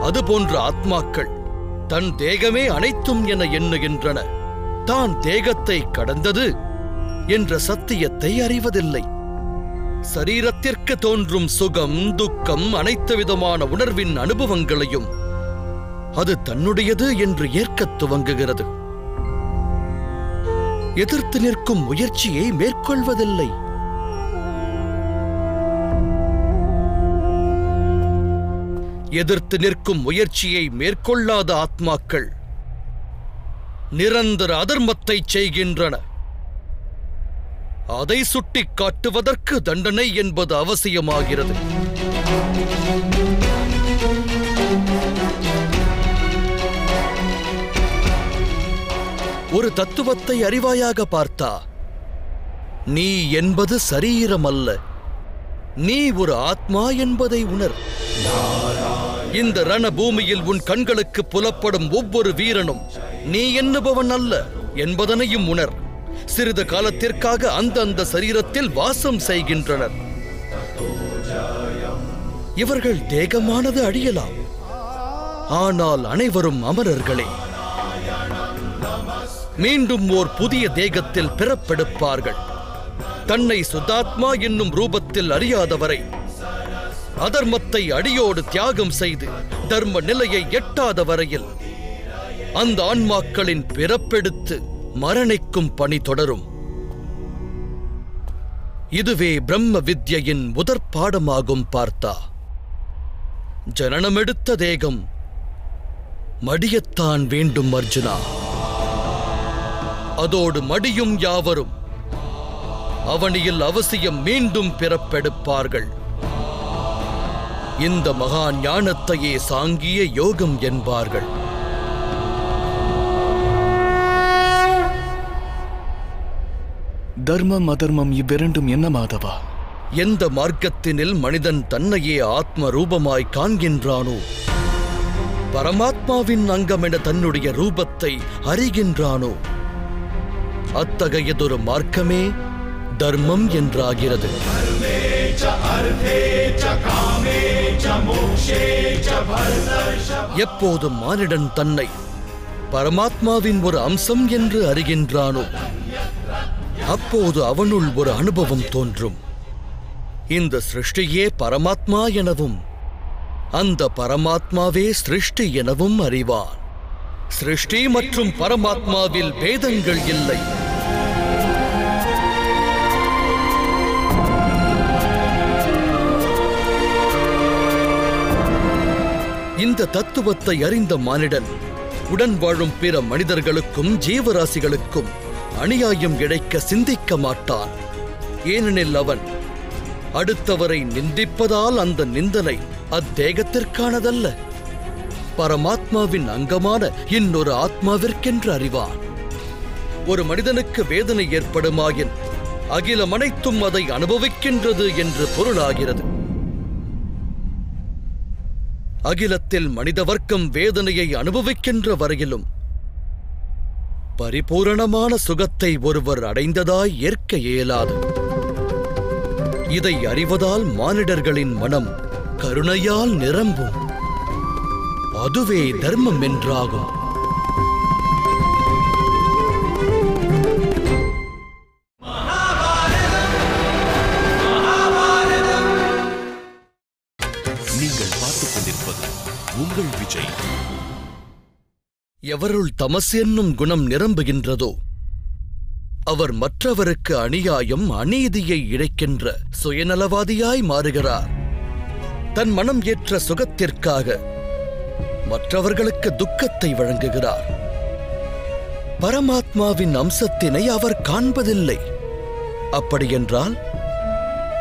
அதுபோன்ற ஆத்மாக்கள் தன் தேகமே அனைத்தும் என எண்ணுகின்றன. தான் தேகத்தை கடந்தது என்ற சத்தியத்தை அறிவதில்லை. சரீரத்திற்கு தோன்றும் சுகம் துக்கம் அனைத்து விதமான உணர்வின் அனுபவங்களையும் அது தன்னுடையது என்று ஏற்கத் துவங்குகிறது. எதிர்த்து நிற்கும் முயற்சியை மேற்கொள்வதில்லை. எதிர்த்து நிற்கும் முயற்சியை மேற்கொள்ளாத ஆத்மாக்கள் நிரந்தர அதர்மத்தை செய்கின்றன. அதை சுட்டிக் காட்டுவதற்கு தண்டனை என்பது அவசியமாகிறது. ஒரு தத்துவத்தை அறிவாயாக பார்த்தா நீ என்பது சரீரம் அல்ல நீ ஒரு ஆத்மா என்பதை உணர். இந்த ரணபூமியில் உன் கண்களுக்கு புலப்படும் ஒவ்வொரு வீரனும் நீ என்னுபவன் அல்ல என்பதனையும் உணர். சிறிது காலத்திற்காக அந்த அந்த சரீரத்தில் வாசம் செய்கின்றனர். இவர்கள் தேகமானது அழியலாம். ஆனால் அனைவரும் அமரர்களே மீண்டும் ஓர் புதிய தேகத்தில் பிறப்பெடுப்பார்கள். தன்னை சுதாத்மா என்னும் ரூபத்தில் அறியாதவரை அதர்மத்தை அடியோடு தியாகம் செய்து தர்ம நிலையை எட்டாத வரையில் அந்த ஆன்மாக்களின் பிறப்பெடுத்து மரணிக்கும் பணி தொடரும். இதுவே பிரம்ம வித்யின் முதற் பாடமாகும் பார்த்தா ஜனனமெடுத்த தேகம் மடியத்தான் வேண்டும் அர்ஜுனா. அதோடு மடியும் யாவரும் அவனியில் அவசியம் மீண்டும் பிறப்பெடுப்பார்கள். இந்த மகா ஞானத்தையே சாங்கிய யோகம் என்பார்கள். தர்மம் அதர்மம் இவ்விரண்டும் என்ன மாதவா எந்த மார்க்கத்தினில் மனிதன் தன்னையே ஆத்ம ரூபமாய் காண்கின்றானோ பரமாத்மாவின் அங்கமென தன்னுடைய ரூபத்தை அறிகின்றானோ அத்தகையதொரு மார்க்கமே தர்மம் என்றாகிறது. எப்போது மானிடன் தன்னை பரமாத்மாவின் ஒரு அம்சம் என்று அறிகின்றானோ அப்போது அவனுள் ஒரு அனுபவம் தோன்றும். இந்த சிருஷ்டியே பரமாத்மா எனவும் அந்த பரமாத்மாவே சிருஷ்டி எனவும் அறிவான். சிருஷ்டி மற்றும் பரமாத்மாவில் பேதங்கள் இல்லை. இந்த தத்துவத்தை அறிந்த மானிடன் உடன் வாழும் பிற மனிதர்களுக்கும் ஜீவராசிகளுக்கும் அநியாயம் இழைக்க சிந்திக்க மாட்டான். ஏனெனில் அவன் அடுத்தவரை நிந்திப்பதால் அந்த நிந்தனை அத்தேகத்திற்கானதல்ல. பரமாத்மாவின் அங்கமான இன்னொரு ஆத்மாவிற்கென்று அறிவான். ஒரு மனிதனுக்கு வேதனை ஏற்படுமாயின் அகிலமனைத்தும் அதை அனுபவிக்கின்றது என்று பொருளாகிறது. அகிலத்தில் மனித வர்க்கம் வேதனையை அனுபவிக்கின்ற வரையிலும் பரிபூரணமான சுகத்தை ஒருவர் அடைந்ததாய் ஏற்க இயலாது. இதை அறிவதால் மானிடர்களின் மனம் கருணையால் நிரம்பும். அதுவே தர்மம் என்றாகும். எவருள் தமசு என்னும் குணம் நிரம்புகின்றதோ அவர் மற்றவருக்கு அநியாயம் அநீதியை இழைக்கின்ற சுயநலவாதியாய் மாறுகிறார். தன் மனம் ஏற்ற சுகத்திற்காக மற்றவர்களுக்கு துக்கத்தை வழங்குகிறார். பரமாத்மாவின் அம்சத்தினை அவர் காண்பதில்லை. அப்படியென்றால்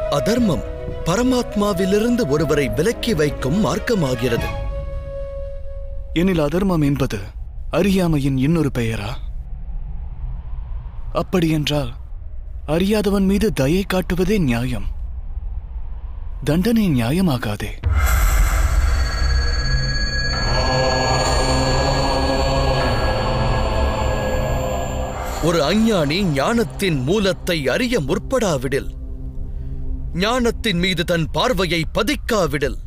அதர்மம் பரமாத்மாவிலிருந்து ஒருவரை விலக்கி வைக்கும் மார்க்கமாகிறது. எனில் அதர்மம் என்பது அறியாமையின் இன்னொரு பெயரா? அப்படியென்றால் அறியாதவன் மீது தயை காட்டுவதே நியாயம். தண்டனை நியாயமாகாதே. ஒரு அஞ்ஞானி ஞானத்தின் மூலத்தை அறிய முற்படாவிடில் ஞானத்தின் மீது தன் பார்வையை பதிக்காவிடில்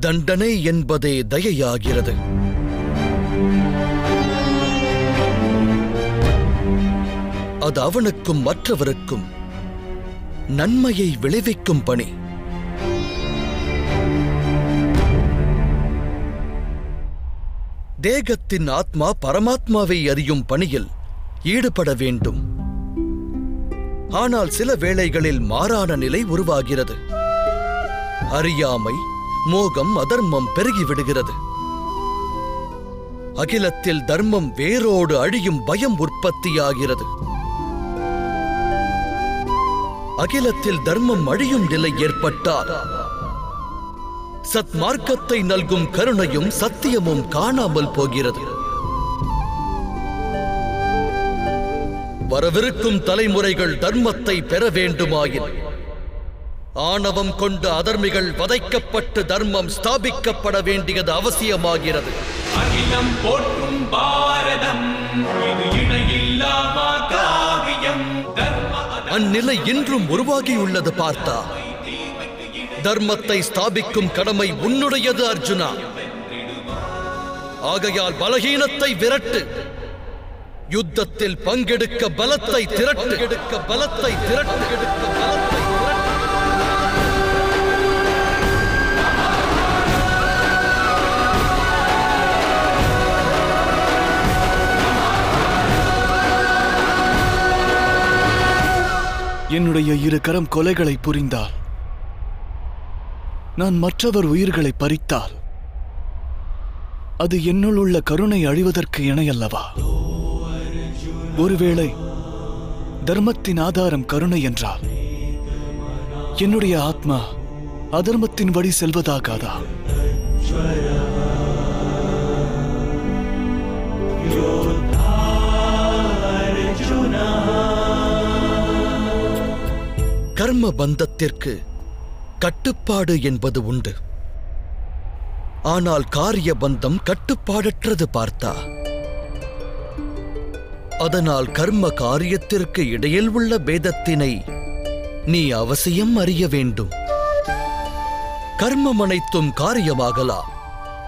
தண்டனை என்பதே தயையாகிறது. அது அவனுக்கும் மற்றவருக்கும் நன்மையை விளைவிக்கும் பணி. தேகத்தின் ஆத்மா பரமாத்மாவை அறியும் பணியில் ஈடுபட வேண்டும். ஆனால் சில வேளைகளில் மாறான நிலை உருவாகிறது. அறியாமை மோகம் அதர்மம் பெருகிவிடுகிறது அகிலத்தில் தர்மம் வேரோடு அழியும் பயம் உற்பத்தியாகிறது. அகிலத்தில் தர்மம் அழியும் நிலை ஏற்பட்டால் சத்மார்க்கத்தை நல்கும் கருணையும் சத்தியமும் காணாமல் போகிறது. வரவிருக்கும் தலைமுறைகள் தர்மத்தை பெற வேண்டுமாயின் ஆணவம் கொண்ட அதர்மிகள் வதைக்கப்பட்டு தர்மம் ஸ்தாபிக்கப்பட வேண்டியது அவசியமாகிறது. அகிலம் போற்றும் பாரதம் இது இணையில்லாமா அந்நிலை இன்றும் உருவாகியுள்ளது பார்த்தா. தர்மத்தை ஸ்தாபிக்கும் கடமை உன்னுடையது அர்ஜுனா. ஆகையால் பலகீனத்தை விரட்டு. யுத்தத்தில் பங்கெடுக்க பலத்தை திரட்டு. எடுக்க பலத்தை திரட்டு எடுக்க பலத்தை என்னுடைய இரு கரம் கொலைகளை புரிந்தால் நான் மற்றவர் உயிர்களை பறித்தால் அது என்னுள் உள்ள கருணை அழிவதற்கு இணையல்லவா? ஒருவேளை தர்மத்தின் ஆதாரம் கருணை என்றால் என்னுடைய ஆத்மா அதர்மத்தின் வழி செல்வதாகாதா? கர்ம பந்தத்திற்கு கட்டுப்பாடு என்பது உண்டு. ஆனால் காரிய பந்தம் கட்டுப்பாடற்றது பார்த்தா. அதனால் கர்ம காரியத்திற்கு இடையில் உள்ள பேதத்தினை நீ அவசியம் அறிய வேண்டும். கர்மம் அனைத்தும் காரியமாகலாம்.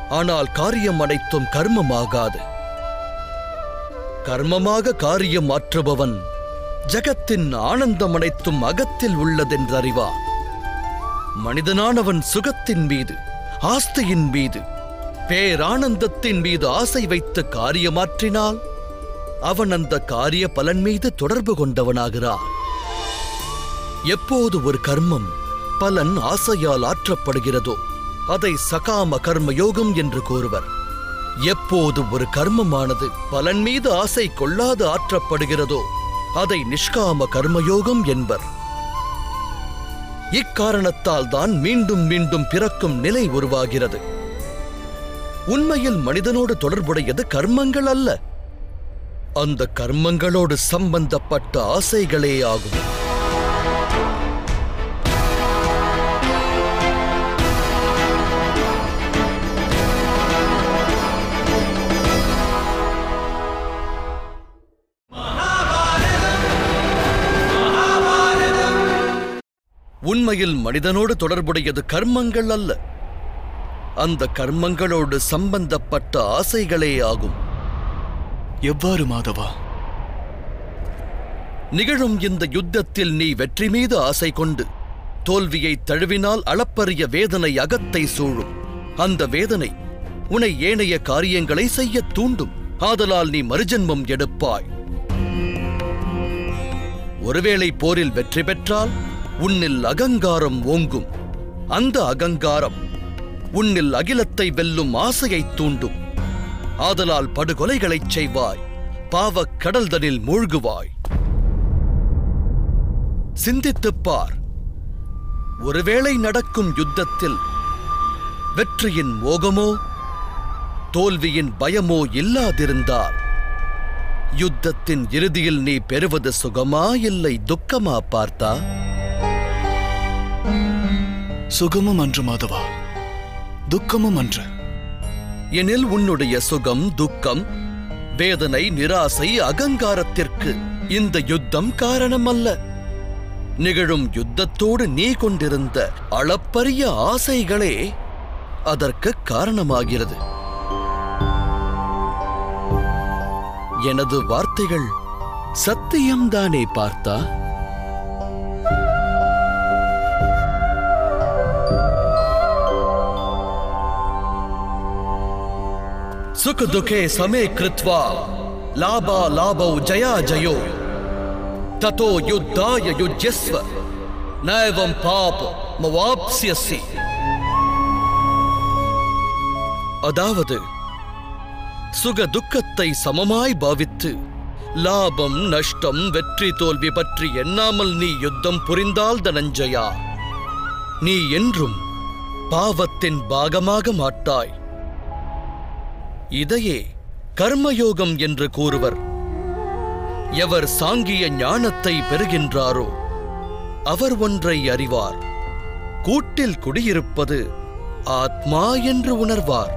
ஆனால் காரியம் அனைத்தும் கர்மமாகாது. கர்மமாக காரியம் மாற்றுபவன் ஜகத்தின் ஆனந்தம் அனைத்தும் அகத்தில் உள்ளதென்றறிவான் மனிதனானவன் சுகத்தின் மீது ஆஸ்தியின் மீது பேரானந்தத்தின் மீது ஆசை வைத்து காரியமாற்றினால் அவன் அந்த காரிய பலன் மீது தொடர்பு கொண்டவனாகிறான். எப்போது ஒரு கர்மம் பலன் ஆசையால் ஆற்றப்படுகிறதோ அதை சகாம கர்ம யோகம் என்று கூறுவர். எப்போது ஒரு கர்மமானது பலன் மீது ஆசை கொள்ளாது ஆற்றப்படுகிறதோ அதை நிஷ்காம கர்மயோகம் என்பர். இக்காரணத்தால் தான் மீண்டும் மீண்டும் பிறக்கும் நிலை உருவாகிறது. உண்மையில் மனிதனோடு தொடர்புடையது கர்மங்கள் அல்ல. அந்த கர்மங்களோடு சம்பந்தப்பட்ட ஆசைகளே ஆகும். உண்மையில் மனிதனோடு தொடர்புடையது கர்மங்கள் அல்ல. அந்த கர்மங்களோடு சம்பந்தப்பட்ட ஆசைகளே ஆகும். எவ்வாறு மாதவா? நிகழும் இந்த யுத்தத்தில் நீ வெற்றி மீது ஆசை கொண்டு தோல்வியை தழுவினால் அளப்பரிய வேதனை அகத்தை சூழும். அந்த வேதனை உன்னை ஏனைய காரியங்களை செய்யத் தூண்டும். ஆதலால் நீ மறுஜன்மம் எடுப்பாய். ஒருவேளை போரில் வெற்றி பெற்றால் உன்னில் அகங்காரம் ஓங்கும். அந்த அகங்காரம் உன்னில் அகிலத்தை வெல்லும் ஆசையைத் தூண்டும். ஆதலால் படுகொலைகளைச் செய்வாய் பாவக் கடல்தனில் மூழ்குவாய். சிந்தித்துப் பார் ஒருவேளை நடக்கும் யுத்தத்தில் வெற்றியின் மோகமோ தோல்வியின் பயமோ இல்லாதிருந்தால் யுத்தத்தின் இறுதியில் நீ பெறுவது சுகமா இல்லை துக்கமா பார்த்தா? சுகமும் அன்று மாதவா? துக்கமும் அன்று. எனில் உன்னுடைய சுகம் துக்கம் வேதனை நிராசை அகங்காரத்திற்கு இந்த யுத்தம் காரணம் அல்ல நிகழும் யுத்தத்தோடு நீ கொண்டிருந்த அளப்பரிய ஆசைகளே அதற்கு காரணமாகிறது. எனது வார்த்தைகள் சத்தியம்தானே பார்த்தா? सुख दुखे समे कृत्वा लाभा लाभौ जया जयो ततो युद्धाय युज्यस्व नैवं पाप मवाप्स्यसि அதாவது சுக துக்கத்தை சமமாய் பாவித்து லாபம் நஷ்டம் வெற்றி தோல்வி பற்றி எண்ணாமல் நீ யுத்தம் புரிந்தால் தனஞ்சயா நீ என்றும் பாவத்தின் பாகமாக மாட்டாய் இதையே கர்மயோகம் என்று கூறுவர். எவர் சாங்கிய ஞானத்தை பெறுகின்றாரோ அவர் ஒன்றை அறிவார். கூட்டில் குடியிருப்பது ஆத்மா என்று உணர்வார்.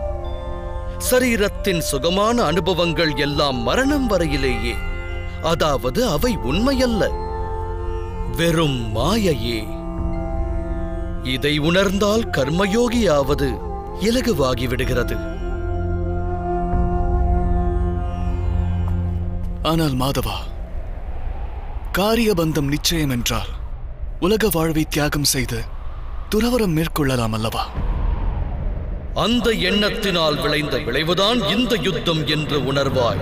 சரீரத்தின் சுகமான அனுபவங்கள் எல்லாம் மரணம் வரையிலேயே அதாவது அவை உண்மையல்ல. வெறும் மாயையே. இதை உணர்ந்தால் கர்மயோகியாவது இலகுவாகிவிடுகிறது. ஆனால் மாதவா காரியபந்தம் நிச்சயம் என்றால் உலக வாழ்வை தியாகம் செய்து துறவரம் மேற்கொள்ளலாம் அல்லவா? அந்த எண்ணத்தினால் விளைந்த விளைவுதான் இந்த யுத்தம் என்று உணர்வாய்.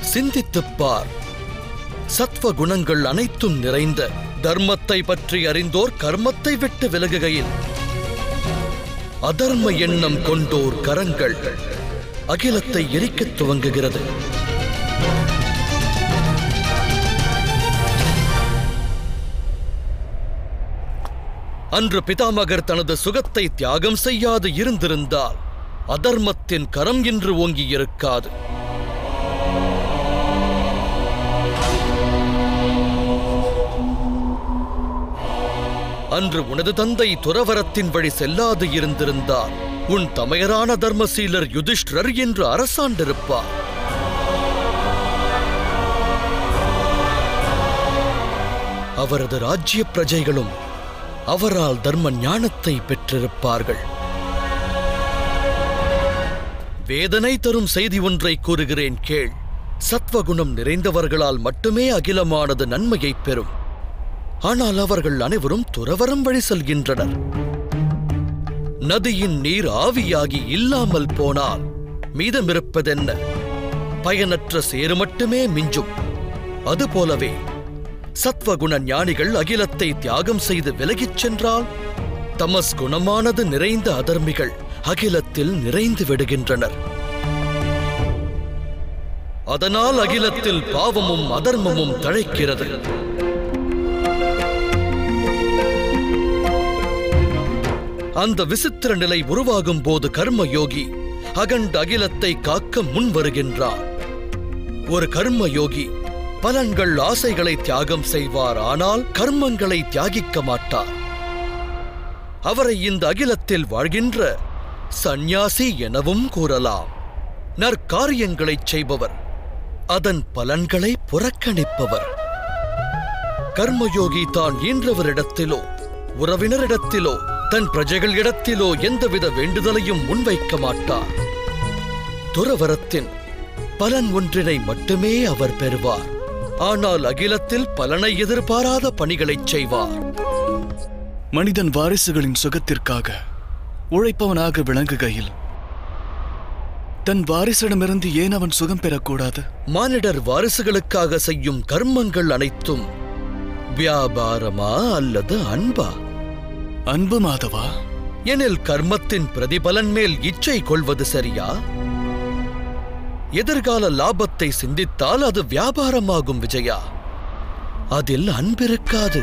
சிந்தித்துப் பார். சத்வ குணங்கள் அனைத்தும் நிறைந்த தர்மத்தை பற்றி அறிந்தோர் கர்மத்தை விட்டு விலகுகையில் அதர்ம எண்ணம் கொண்டோர் கரங்கள் அகிலத்தை எரிக்கத் துவங்குகிறது. அன்று பிதாமகர் தனது சுகத்தை தியாகம் செய்யாது இருந்திருந்தால் அதர்மத்தின் கரம் இன்று ஓங்கியிருக்காது. அன்று உனது தந்தை துறவரத்தின் வழி செல்லாது இருந்திருந்தார். உன் தமையரான தர்மசீலர் யுதிஷ்டர் என்று அரசாண்டிருப்பார். அவரது ராஜ்ய பிரஜைகளும் அவரால் தர்ம ஞானத்தை பெற்றிருப்பார்கள். வேதனை தரும் செய்தி ஒன்றை கூறுகிறேன் கேள். சத்வகுணம் நிறைந்தவர்களால் மட்டுமே அகிலமானது நன்மையைப் பெறும். ஆனால் அவர்கள் அனைவரும் துறவரம் வழி செல்கின்றனர். நதியின் நீர் ஆவியாகி இல்லாமல் போனால் மீதமிருப்பதென்ன? பயனற்ற சேறு மட்டுமே மிஞ்சும். அதுபோலவே சத்வகுண ஞானிகள் அகிலத்தை தியாகம் செய்து விலகிச் சென்றால் தமஸ் குணமானது நிறைந்த அதர்மிகள் அகிலத்தில் நிறைந்து விடுகின்றனர். அதனால் அகிலத்தில் பாவமும் அதர்மமும் தழைக்கிறது. அந்த விசித்திர நிலை உருவாகும் போது கர்மயோகி அகண்ட அகிலத்தை காக்க முன் வருகின்றார். ஒரு கர்மயோகி பலன்கள் ஆசைகளை தியாகம் செய்வார் ஆனால் கர்மங்களை தியாகிக்க மாட்டார். அவரை இந்த அகிலத்தில் வாழ்கின்ற சந்நியாசி எனவும் கூறலாம். நற்காரியங்களைச் செய்பவர் அதன் பலன்களை புறக்கணிப்பவர். கர்மயோகி தான் ஈன்றவரிடத்திலோ உறவினரிடத்திலோ தன் பிரஜைகளிடத்திலோ எந்தவித வேண்டுதலையும் முன்வைக்க மாட்டார். துறவரத்தின் பலன் ஒன்றினை மட்டுமே அவர் பெறுவார். ஆனால் அகிலத்தில் பலனை எதிர்பாராத பணிகளைச் செய்வார். மனிதன் வாரிசுகளின் சுகத்திற்காக உழைப்பவனாக விளங்குகையில் தன் வாரிசிடமிருந்து ஏன் அவன் சுகம் பெறக்கூடாது? மானிடர் வாரிசுகளுக்காக செய்யும் கர்மங்கள் அனைத்தும் வியாபாரமா அல்லது அன்பா? அன்பு மாதவா எனில் கர்மத்தின் பிரதிபலன் மேல் இச்சை கொள்வது சரியா? எதிர்கால லாபத்தை சிந்தித்தால் அது வியாபாரமாகும் விஜயா. அதில் அன்பிருக்காது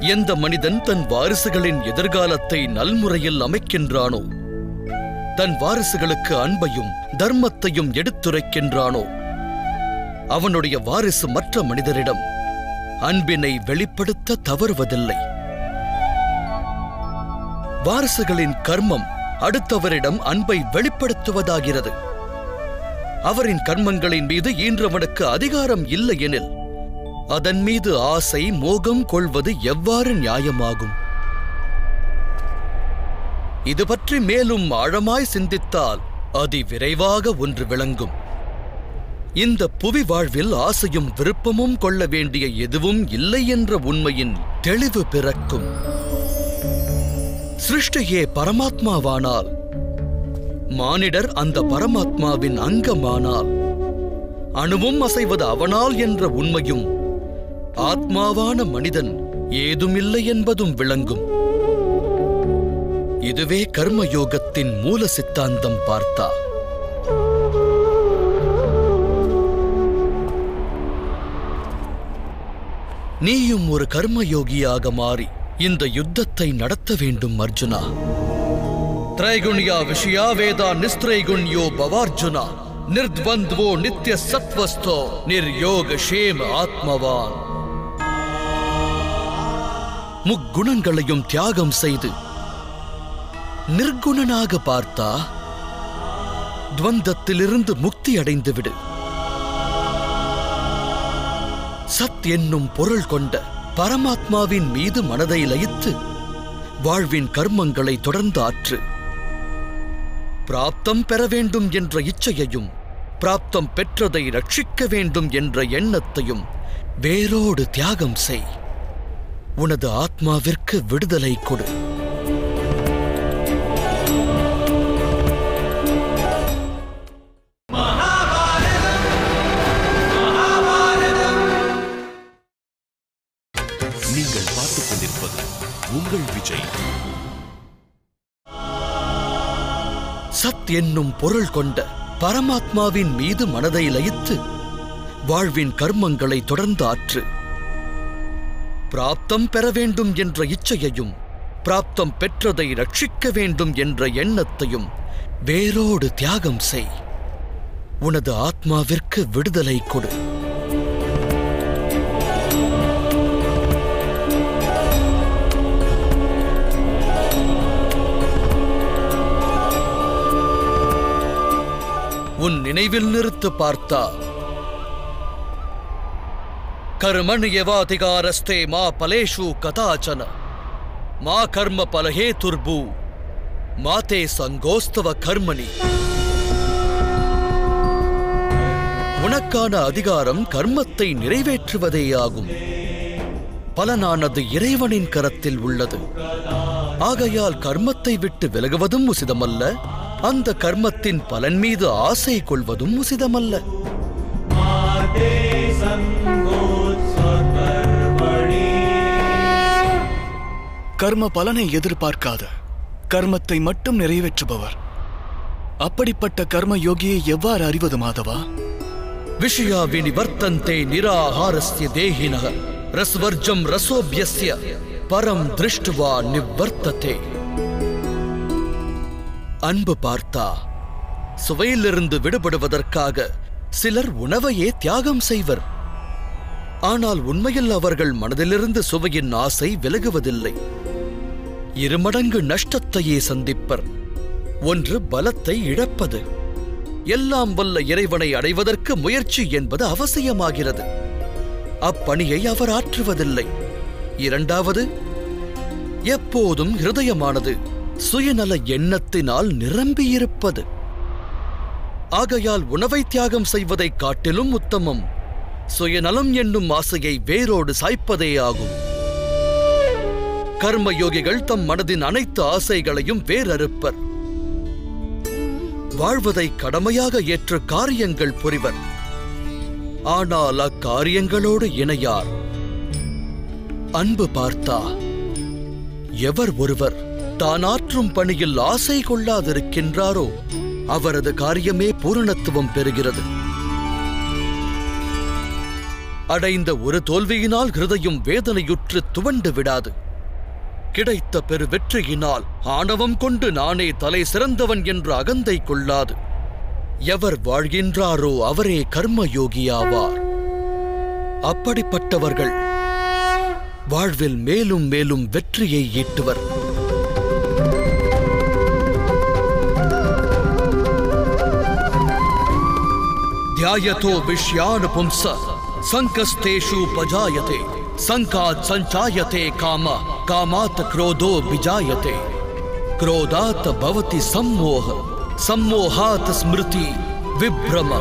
எந்த மனிதன் தன் வாரிசுகளின் எதிர்காலத்தை நல்முறையில் அமைக்கின்றானோ தன் வாரிசுகளுக்கு அன்பையும் தர்மத்தையும் எடுத்துரைக்கின்றானோ அவனுடைய வாரிசு மற்ற மனிதரிடம் அன்பினை வெளிப்படுத்த தவறுவதில்லை. வாரிசுகளின் கர்மம் அடுத்தவரிடம் அன்பை வெளிப்படுத்துவதாகிறது. அவரின் கர்மங்களின் மீது ஈன்றவனுக்கு அதிகாரம் இல்லை எனில் அதன் மீது ஆசை மோகம் கொள்வது எவ்வாறு நியாயமாகும்? இது பற்றி மேலும் ஆழமாய் சிந்தித்தால் அதி விரைவாக ஒன்று விளங்கும். இந்த புவி வாழ்வில் ஆசையும் விருப்பமும் கொள்ள வேண்டிய எதுவும் இல்லை என்ற உண்மையின் தெளிவு பிறக்கும். சிருஷ்டியே பரமாத்மாவானால் மானிடர் அந்த பரமாத்மாவின் அங்கமானால் அணுவும் அசைவது அவனால் என்ற உண்மையும் ஆத்மாவான மனிதன் ஏதுமில்லை என்பதும் விளங்கும். இதுவே கர்மயோகத்தின் மூல சித்தாந்தம் பார்த்தா. நீயும் ஒரு கர்மயோகியாக மாறி இந்த யுத்தத்தை நடத்த வேண்டும் அர்ஜுனா. திரைகுண்யா விஷயா வேதா நிஸ்திரைகுண்யோ பவார்ஜுனா. நிர்த்வந்த்வோ நித்ய சத்வஸ்தோ நிர்யோக ஷேம ஆத்மவான். முக்குணங்களையும் தியாகம் செய்து நிர்குணனாக பார்த்தா துவந்தத்திலிருந்து முக்தி அடைந்து விடு சத் என்னும் பொருள் கொண்ட பரமாத்மாவின் மீது மனதை லயித்து வாழ்வின் கர்மங்களை தொடர்ந்து ஆற்று பிராப்தம் பெற வேண்டும் என்ற இச்சையையும் பிராப்தம் பெற்றதை ரட்சிக்க வேண்டும் என்ற எண்ணத்தையும் வேரோடு தியாகம் செய். உனது ஆத்மாவிற்கு விடுதலை கொடு. என்னும் பொருள் கொண்ட பரமாத்மாவின் மீது மனதை லயித்து வாழ்வின் கர்மங்களை தொடர்ந்து ஆற்று பிராப்தம் பெற வேண்டும் என்ற இச்சையையும் பிராப்தம் பெற்றதை ரட்சிக்க வேண்டும் என்ற எண்ணத்தையும் வேரோடு தியாகம் செய் உனது ஆத்மாவிற்கு விடுதலை கொடு உன் நினைவில் நிறுத்து பார்த்தா. கர்மண்யவாதிகாரஸ்தே மா பலேஷு கதாச்சன. மா கர்ம பலகே துர்பு. மாதே சங்கோஸ்தவ கர்மணி. உனக்கான அதிகாரம் கர்மத்தை நிறைவேற்றுவதேயாகும் பலனானது இறைவனின் கரத்தில் உள்ளது. ஆகையால் கர்மத்தை விட்டு விலகுவதும் உசிதமல்ல. அந்த கர்மத்தின் பலன் மீது ஆசை கொள்வதும் உசிதமல்ல. கர்ம பலனை எதிர்பார்க்காத கர்மத்தை மட்டும் நிறைவேற்றுபவர். அப்படிப்பட்ட கர்ம யோகியை எவ்வாறு அறிவது மாதவா? விஷயா வினிவர்த்தந்தே நிராகாரஸ்ய தேகினக ரஸ்வர்ஜம் ரசோபியஸ்ய பரம் திருஷ்டுவா நிவர்த்ததே. அன்பு பார்த்தா. சுவையிலிருந்து விடுபடுவதற்காக சிலர் உணவையே தியாகம் செய்வர். ஆனால் உண்மையில் அவர்கள் மனதிலிருந்து சுவையின் ஆசை விலகுவதில்லை. இருமடங்கு நஷ்டத்தையே சந்திப்பர். ஒன்று பலத்தை இழப்பது. எல்லாம் வல்ல இறைவனை அடைவதற்கு முயற்சி என்பது அவசியமாகிறது. அப்பணியை அவர் ஆற்றுவதில்லை. இரண்டாவது எப்போதும் ஹிருதயமானது. சுயநல எண்ணத்தினால் நிரம்பியிருப்பது. ஆகையால் உணவை தியாகம் செய்வதைக் காட்டிலும் உத்தமம். சுயநலம் என்னும் ஆசையை வேரோடு சாய்ப்பதே ஆகும். கர்மயோகிகள் தம் மனதின் அனைத்து ஆசைகளையும் வேறறுப்பர். வாழ்வதை கடமையாக ஏற்ற காரியங்கள் புரிவர். ஆனால் அக்காரியங்களோடு இணையார். அன்பு பார்த்தா எவர் ஒருவர் தான் ஆற்றும் பணியில் ஆசை கொள்ளாதிருக்கின்றாரோ? அவரது காரியமே பூரணத்துவம் பெறுகிறது. அடைந்த ஒரு தோல்வியினால் ஹிருதயம் வேதனையுற்று துவண்டு விடாது. கிடைத்த பெரு வெற்றியினால் ஆணவம் கொண்டு நானே தலை சிறந்தவன் என்று அகந்தை கொள்ளாது. எவர் வாழ்கின்றாரோ அவரே கர்மயோகியாவார். அப்படிப்பட்டவர்கள் வாழ்வில் மேலும் மேலும் வெற்றியை ஈட்டுவர். ध्यायतो विषयानुपुंस संकस्तेषु पजायते संकात् संचायते काम कामात् क्रोधो विजायते क्रोधात् भवति सम्मोह सम्मोहात् स्मृति विभ्रम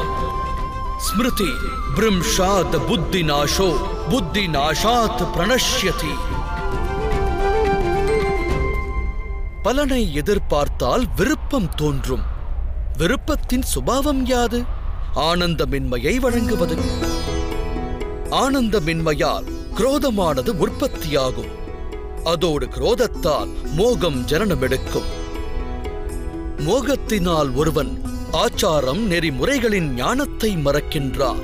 स्मृति भ्रंशात् बुद्धिनाशो बुद्धिनाशात् प्रणश्यति பலனை எதிர்பார்த்தால் விருப்பம் தோன்றும் விருப்பத்தின் சுபாவம் யாது ஆனந்தமின்மையை வழங்குவது. ஆனந்தமின்மையால் குரோதமானது உற்பத்தியாகும். அதோடு குரோதத்தால் மோகம் ஜனனமெடுக்கும். மோகத்தினால் ஒருவன் ஆச்சாரம் நெறிமுறைகளின் ஞானத்தை மறக்கின்றான்.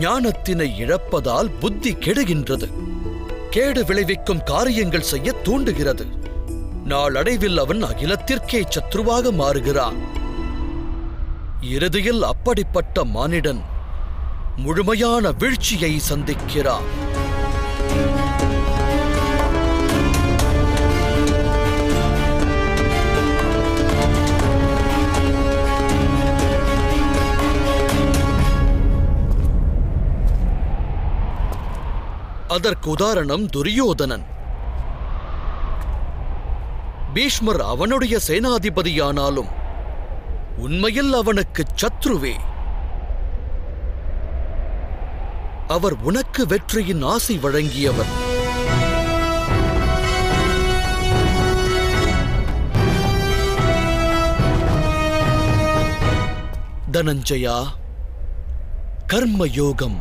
ஞானத்தினை இழப்பதால் புத்தி கெடுகின்றது. கேடு விளைவிக்கும் காரியங்கள் செய்ய தூண்டுகிறது. நாளடைவில் அவன் அகிலத்திற்கே சத்ருவாக மாறுகிறான். இறுதியில் அப்படிப்பட்ட மானிடன் முழுமையான வீழ்ச்சியை சந்திக்கிறான் அதற்கு உதாரணம் துரியோதனன். பீஷ்மர் அவனுடைய சேனாதிபதியானாலும் உண்மையில் அவனுக்கு சத்ருவே. அவர் உனக்கு வெற்றியின் ஆசை வழங்கியவர். தனஞ்சயா கர்ம யோகம்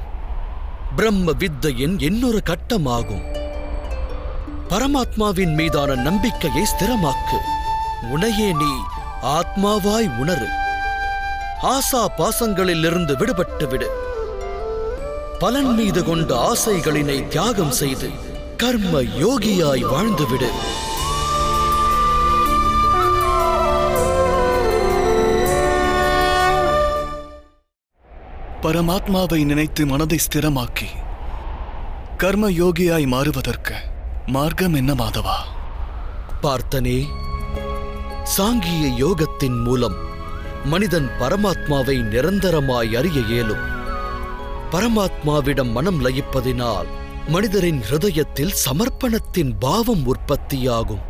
பிரம்ம வித்தையின் இன்னொரு கட்டமாகும். பரமாத்மாவின் மீதான நம்பிக்கையை ஸ்திரமாக்கு. உனையே நீ ஆத்மாவாய் உணரு. ஆசா பாசங்களிலிருந்து விடுபட்டு விடு. பலன் மீது கொண்ட ஆசைகளினை தியாகம் செய்து கர்ம யோகியாய் வாழ்ந்துவிடு பரமாத்மாவை நினைத்து மனதை ஸ்திரமாக்கி கர்ம யோகியாய் மாறுவதற்கு மார்க்கம் என்ன மாதவா? பார்த்தனே சாங்கிய யோகத்தின் மூலம் மனிதன் பரமாத்மாவை நிரந்தரமாய் அறிய இயலும். பரமாத்மாவிடம் மனம் லயிப்பதினால் மனிதரின் ஹிருதயத்தில் சமர்ப்பணத்தின் பாவம் உற்பத்தியாகும்.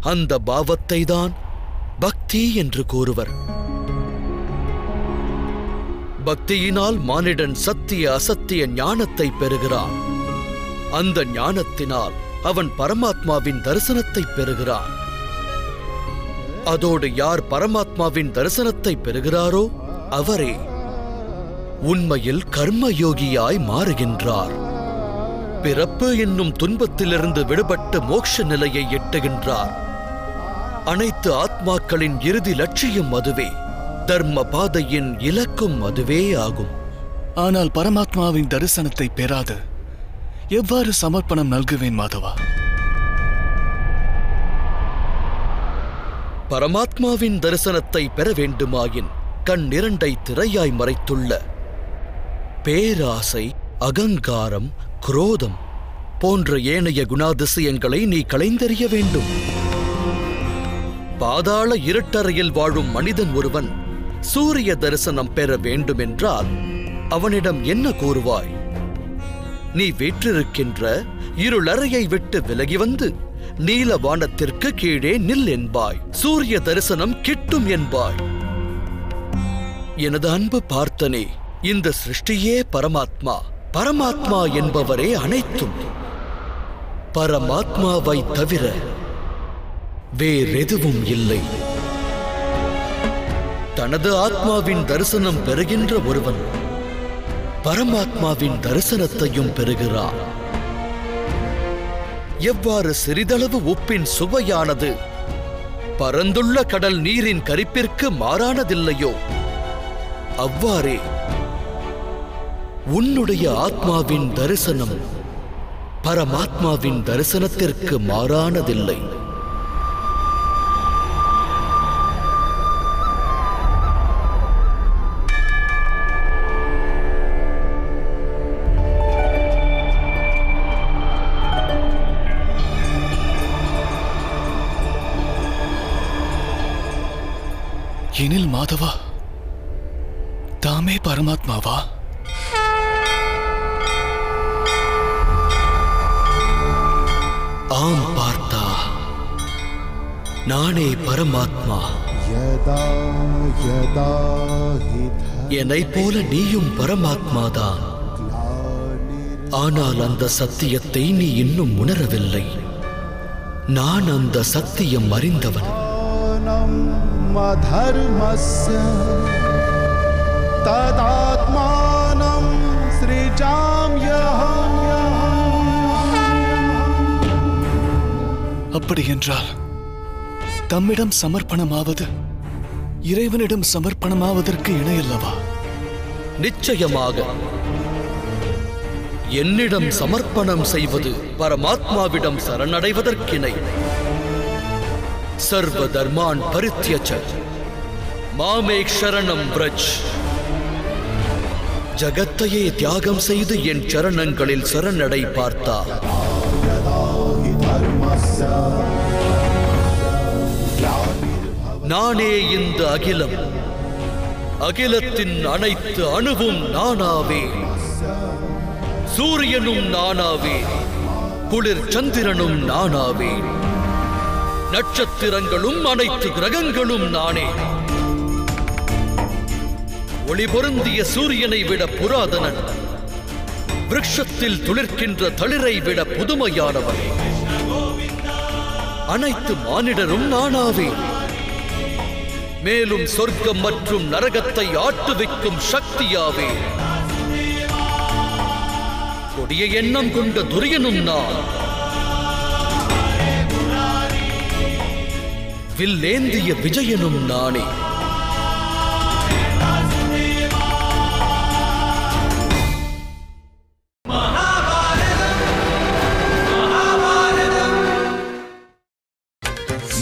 அந்த பாவத்தை தான் பக்தி என்று கூறுவர். பக்தியினால் மானிடன் சத்திய அசத்திய ஞானத்தை பெறுகிறான். அந்த ஞானத்தினால் அவன் பரமாத்மாவின் தரிசனத்தை பெறுகிறான். அதோடு யார் பரமாத்மாவின் தரிசனத்தை பெறுகிறாரோ அவரே உண்மையில் கர்மயோகியாய் மாறுகின்றார். பிறப்பு என்னும் துன்பத்திலிருந்து விடுபட்டு மோட்ச நிலையை எட்டுகின்றார். அனைத்து ஆத்மாக்களின் இறுதி லட்சியம் அதுவே. தர்ம பாதையின் இலக்கும் அதுவே ஆகும். ஆனால் பரமாத்மாவின் தரிசனத்தை பெறாது. எவ்வாறு சமர்ப்பணம் நல்குவேன் மாதவா? பரமாத்மாவின் தரிசனத்தை பெற வேண்டுமாயின் கண் இரண்டை திரையாய் மறைத்துள்ள. பேராசை அகங்காரம் குரோதம் போன்ற ஏனைய குணாதிசயங்களை நீ களைந்தறிய வேண்டும். பாதாள இருட்டறையில் வாழும் மனிதன் ஒருவன் சூரிய தரிசனம் பெற வேண்டுமென்றால் அவனிடம் என்ன கூறுவாய்? நீ வீற்றிருக்கின்ற இருளறையை விட்டு விலகி வந்து நீல வானத்திற்கு கீழே நில் என்பாய். சூரிய தரிசனம் கிட்டும் என்பாய். எனது அன்பு பார்த்தனே இந்த சிருஷ்டியே பரமாத்மா. பரமாத்மா என்பவரே அனைத்தும். பரமாத்மாவை தவிர வேறெதுவும் இல்லை. தனது ஆத்மாவின் தரிசனம் பெறுகின்ற ஒருவன் பரமாத்மாவின் தரிசனத்தையும் பெறுகிறான். எவ்வாறு சிறிதளவு உப்பின் சுவையானது? பரந்துள்ள கடல் நீரின் கரிப்பிற்கு மாறானதில்லையோ? அவ்வாறே. உன்னுடைய ஆத்மாவின் தரிசனம் பரமாத்மாவின் தரிசனத்திற்கு மாறானதில்லை. எனில் மாதவா தாமே பரமாத்மாவா? ஆம் பார்த்தா நானே பரமாத்மா. என்னை போல நீயும் பரமாத்மாதான். ஆனால் அந்த சத்தியத்தை நீ இன்னும் உணரவில்லை. நான் அந்த சத்தியம் அறிந்தவன். धर्मानम् अधर्मस्य तदात्मानं सृजाम्यहम् அப்படி என்றால் தம்மிடம் சமர்ப்பணமாவது இறைவனிடம் சமர்ப்பணமாவதற்கு இணையல்லவா நிச்சயமாக என்னிடம் சமர்ப்பணம் செய்வது பரமாத்மாவிடம் சரணடைவதற்கிணை சர்வ தர்மான் பரித்யஜ மாமேக் சரணம் பிரஜ் ஜகத்தையே தியாகம் செய்து என் சரணங்களில் சரணடை பார்த்தா. நானே இந்த அகிலம். அகிலத்தின் அனைத்து அணுவும் நானாவே. சூரியனும் நானாவே. குளிர் சந்திரனும் நானாவே. நட்சத்திரங்களும் அனைத்து கிரகங்களும் நானே. ஒளி பொருந்திய சூரியனை விட புராதனன். விரக்ஷத்தில் துளிர்க்கின்ற தளிரை விட புதுமையானவன். அனைத்து மானிடரும் நானாவே. மேலும் சொர்க்கம் மற்றும் நரகத்தை ஆட்டுவிக்கும் சக்தியாவே. கொடிய எண்ணம் கொண்ட துரியனும் நான். வில்லேந்திய விஜயனும் நானே.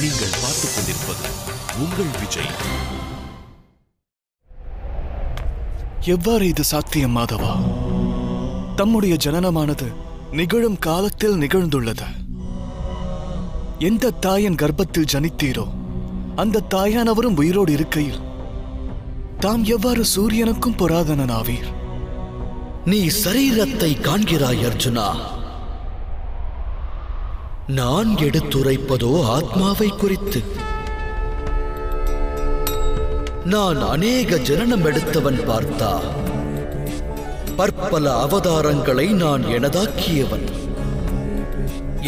நீங்கள் பார்த்துக் கொண்டிருப்பது உங்கள் விஜய். எவ்வாறு இது சாத்தியம் மாதவா? தம்முடைய ஜனனமானது நிகழும் காலத்தில் நிகழ்ந்துள்ளது. எந்த தாயன் கர்ப்பத்தில் ஜனித்தீரோ அந்த தாயானவரும் உயிரோடு இருக்கையில் தாம் எவ்வாறு சூரியனுக்கும் புராதனனாவீர் நீ சரீரத்தை காண்கிறாய் அர்ஜுனா. நான் எடுத்துரைப்பதோ ஆத்மாவை குறித்து. நான் அநேக ஜனனம் எடுத்தவன் பார்த்தா பற்பல அவதாரங்களை நான் எனதாக்கியவன்.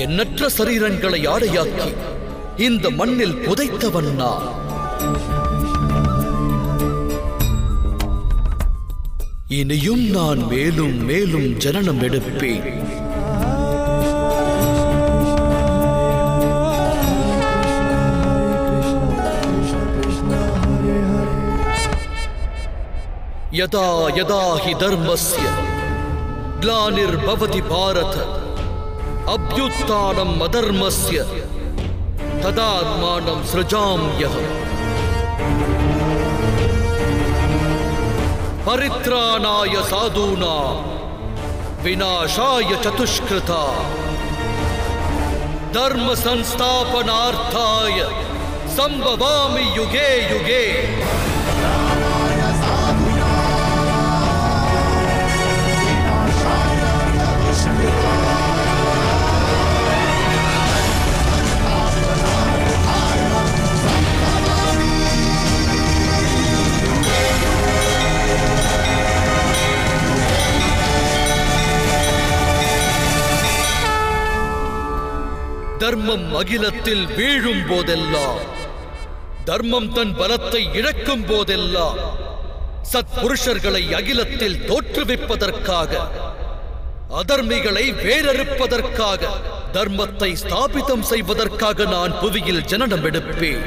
எண்ணற்ற சரீரங்களை ஆடையாக்கி இந்த மண்ணில் புதைத்தவன் நான் இனியும் நான் மேலும் மேலும் ஜனனம் எடுப்பேன் यदा यदा हि धर्मस्य ग्लानिर्भवति भारत अभ्युत्थानम् अधर्मस्य तदात्मानं सृजाम्यहम्। परित्राणाय साधूनां विनाशाय चतुष्कृता। धर्म संस्थापनार्थाय संभवामि युगे युगे। தர்மம் அகிலத்தில் வீழும் போதெல்லாம். தர்மம் தன் பலத்தை இழக்கும் போதெல்லாம். சத்புருஷர்களை அகிலத்தில் தோற்றுவிப்பதற்காக. அதர்மிகளை வேறறுப்பதற்காக தர்மத்தை ஸ்தாபிதம் செய்வதற்காக நான் புவியில் ஜனனம் எடுப்பேன்.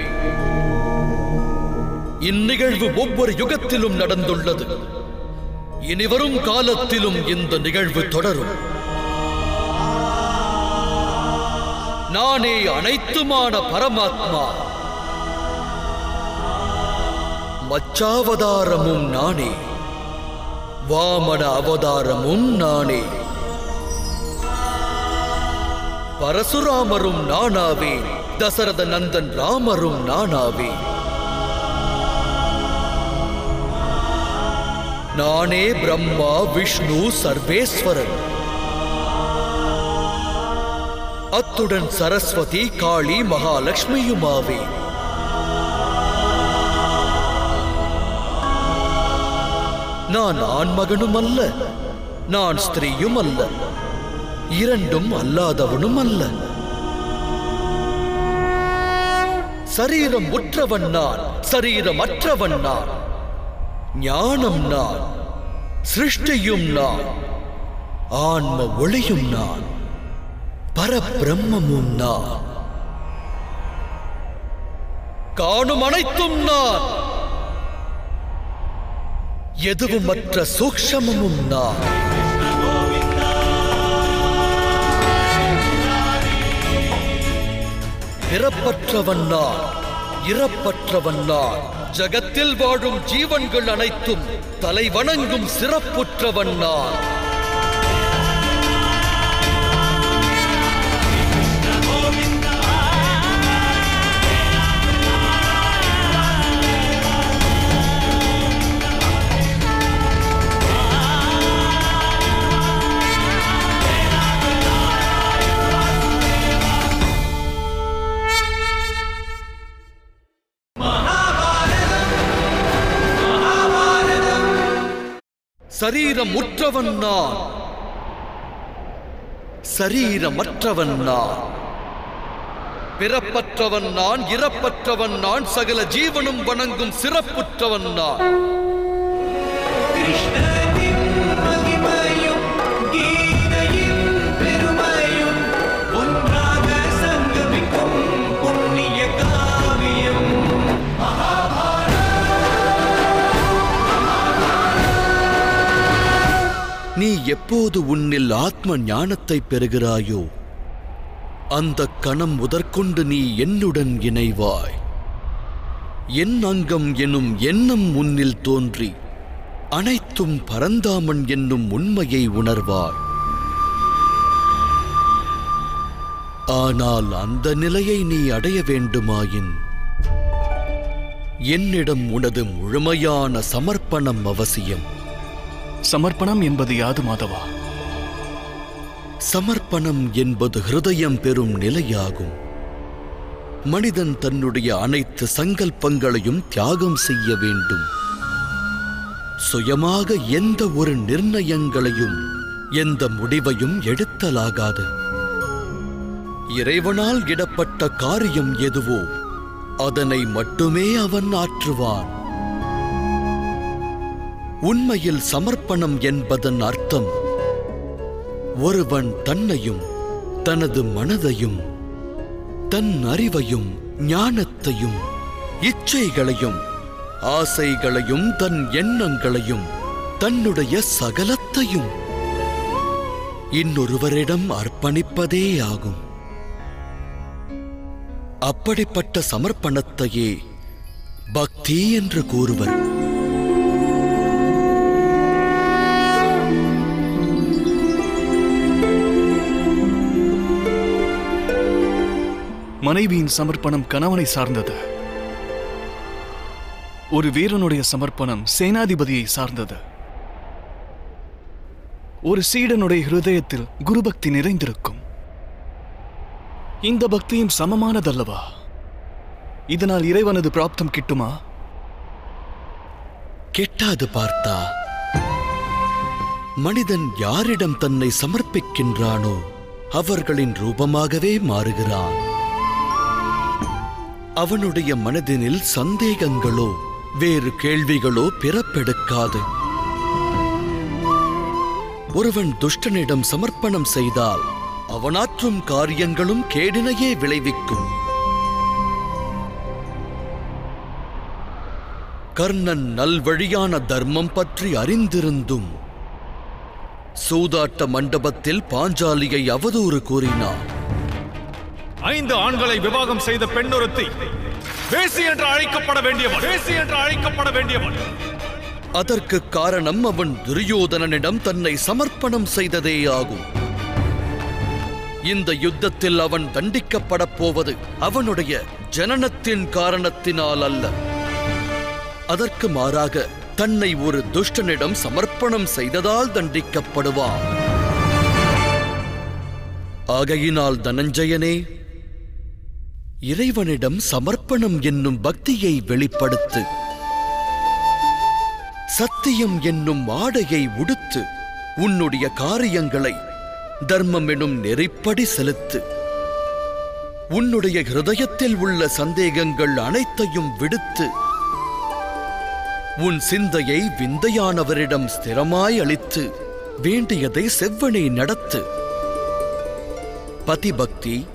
இந்நிகழ்வு ஒவ்வொரு யுகத்திலும் நடந்துள்ளது. இனிவரும் காலத்திலும் இந்த நிகழ்வு தொடரும். நானே அனைத்துமான பரமாத்மா. மச்சாவதாரமும் நானே. வாமன அவதாரமும் நானே. பரசுராமரும் நானாவே தசரத நந்தன் ராமரும் நானாவே நானே பிரம்மா விஷ்ணு சர்வேஸ்வரன். அத்துடன் சரஸ்வதி காளி மகாலட்சுமியுமாவே நான் ஆண்மகனும் அல்ல நான் ஸ்திரீயும் அல்ல இரண்டும் அல்லாதவனும் அல்ல. சரீரம் உற்றவன் நான் சரீரம் அற்றவன் நான் ஞானம் நான் சிருஷ்டியும் நான் ஆன்ம ஒளியும் நான். பரபிரம்மமும் நான். காணும் அனைத்தும் நான். எதுவும் மற்ற சூக்ஷமமும் நான். பிறப்பற்றவன் நான் இறப்பற்றவன் நான். ஜகத்தில் வாழும் ஜீவன்கள் அனைத்தும் தலை வணங்கும் சிறப்புற்றவன் நான். சரீரம் உற்றவன் நான். சரீரமற்றவன் நான். பிறப்பற்றவன் நான் இறப்பற்றவன் நான் சகல ஜீவனும் வணங்கும் சிறப்புற்றவன் நான். எப்போது உன்னில் ஆத்ம ஞானத்தை பெறுகிறாயோ அந்த கணம் முதற்கொண்டு நீ என்னுடன் இணைவாய். என் அங்கம் எனும் எண்ணம் உன்னில் தோன்றி அனைத்தும் பரந்தாமன் என்னும் உண்மையை உணர்வாய். ஆனால் அந்த நிலையை நீ அடைய வேண்டுமாயின் என்னிடம் உனது முழுமையான சமர்ப்பணம் அவசியம். சமர்ப்பணம் என்பது யாது மாதவா? சமர்ப்பணம் என்பது ஹிருதயம் பெறும் நிலையாகும். மனிதன் தன்னுடைய அனைத்து சங்கல்பங்களையும் தியாகம் செய்ய வேண்டும். சுயமாக எந்த ஒரு நிர்ணயங்களையும் எந்த முடிவையும் எடுத்தலாகாது. இறைவனால் இடப்பட்ட காரியம் எதுவோ அதனை மட்டுமே அவன் ஆற்றுவான். உண்மையில் சமர்ப்பணம் என்பதன் அர்த்தம். ஒருவன் தன்னையும் தனது மனதையும் தன் அறிவையும் ஞானத்தையும் இச்சைகளையும் ஆசைகளையும் தன் எண்ணங்களையும் தன்னுடைய சகலத்தையும் இன்னொருவரிடம் அர்ப்பணிப்பதே ஆகும். அப்படிப்பட்ட சமர்ப்பணத்தையே பக்தி என்று கூறுவர். மனைவியின் சமர்ப்பணம் கணவனை சார்ந்தது. ஒரு வீரனுடைய சமர்ப்பணம் சேனாதிபதியை சார்ந்தது. ஒரு சீடனுடைய ஹிருதயத்தில் குருபக்தி நிறைந்திருக்கும். இந்த பக்தியும் சமமானதல்லவா? இதனால் இறைவனது பிராப்தம் கிட்டுமா? கெட்டாது பார்த்தா மனிதன் யாரிடம் தன்னை சமர்ப்பிக்கின்றானோ அவர்களின் ரூபமாகவே மாறுகிறான். அவனுடைய மனதினில் சந்தேகங்களோ வேறு கேள்விகளோ பிறப்பெடுக்காது. ஒருவன் துஷ்டனிடம் சமர்ப்பணம் செய்தால் அவனாற்றும் காரியங்களும் கேடினையே விளைவிக்கும். கர்ணன் நல்வழியான தர்மம் பற்றி அறிந்திருந்தும் சூதாட்ட மண்டபத்தில் பாஞ்சாலியை அவதூறு கூறினார் ஐந்து ஆண்களை விவாகம் செய்த பெண்ணொருத்தி வேசி என்று அழைக்கப்பட வேண்டியவன் வேசி என்று அழைக்கப்பட வேண்டியவன் அதற்கு காரணம் அவன் துரியோதனனிடம் தன்னை சமர்ப்பணம் செய்ததே ஆகும். இந்த யுத்தத்தில் அவன் தண்டிக்கப்படப் போவது அவனுடைய ஜனனத்தின் காரணத்தினால் அல்ல. அதற்கு மாறாக தன்னை ஒரு துஷ்டனிடம் சமர்ப்பணம் செய்ததால் தண்டிக்கப்படுவான். ஆகையினால் தனஞ்சயனே இறைவனிடம் சமர்ப்பணம் என்னும் பக்தியை வெளிப்படுத்து. சத்தியம் என்னும் ஆடையை உடுத்து. உன்னுடைய காரியங்களை தர்மம் எனும் நெறிப்படி செலுத்து. உன்னுடைய ஹிருதயத்தில் உள்ள சந்தேகங்கள் அனைத்தையும் விடுத்து. உன் சிந்தையை விந்தையானவரிடம் ஸ்திரமாய் அளித்து வேண்டியதை செவ்வனை நடத்து. பதிபக்தி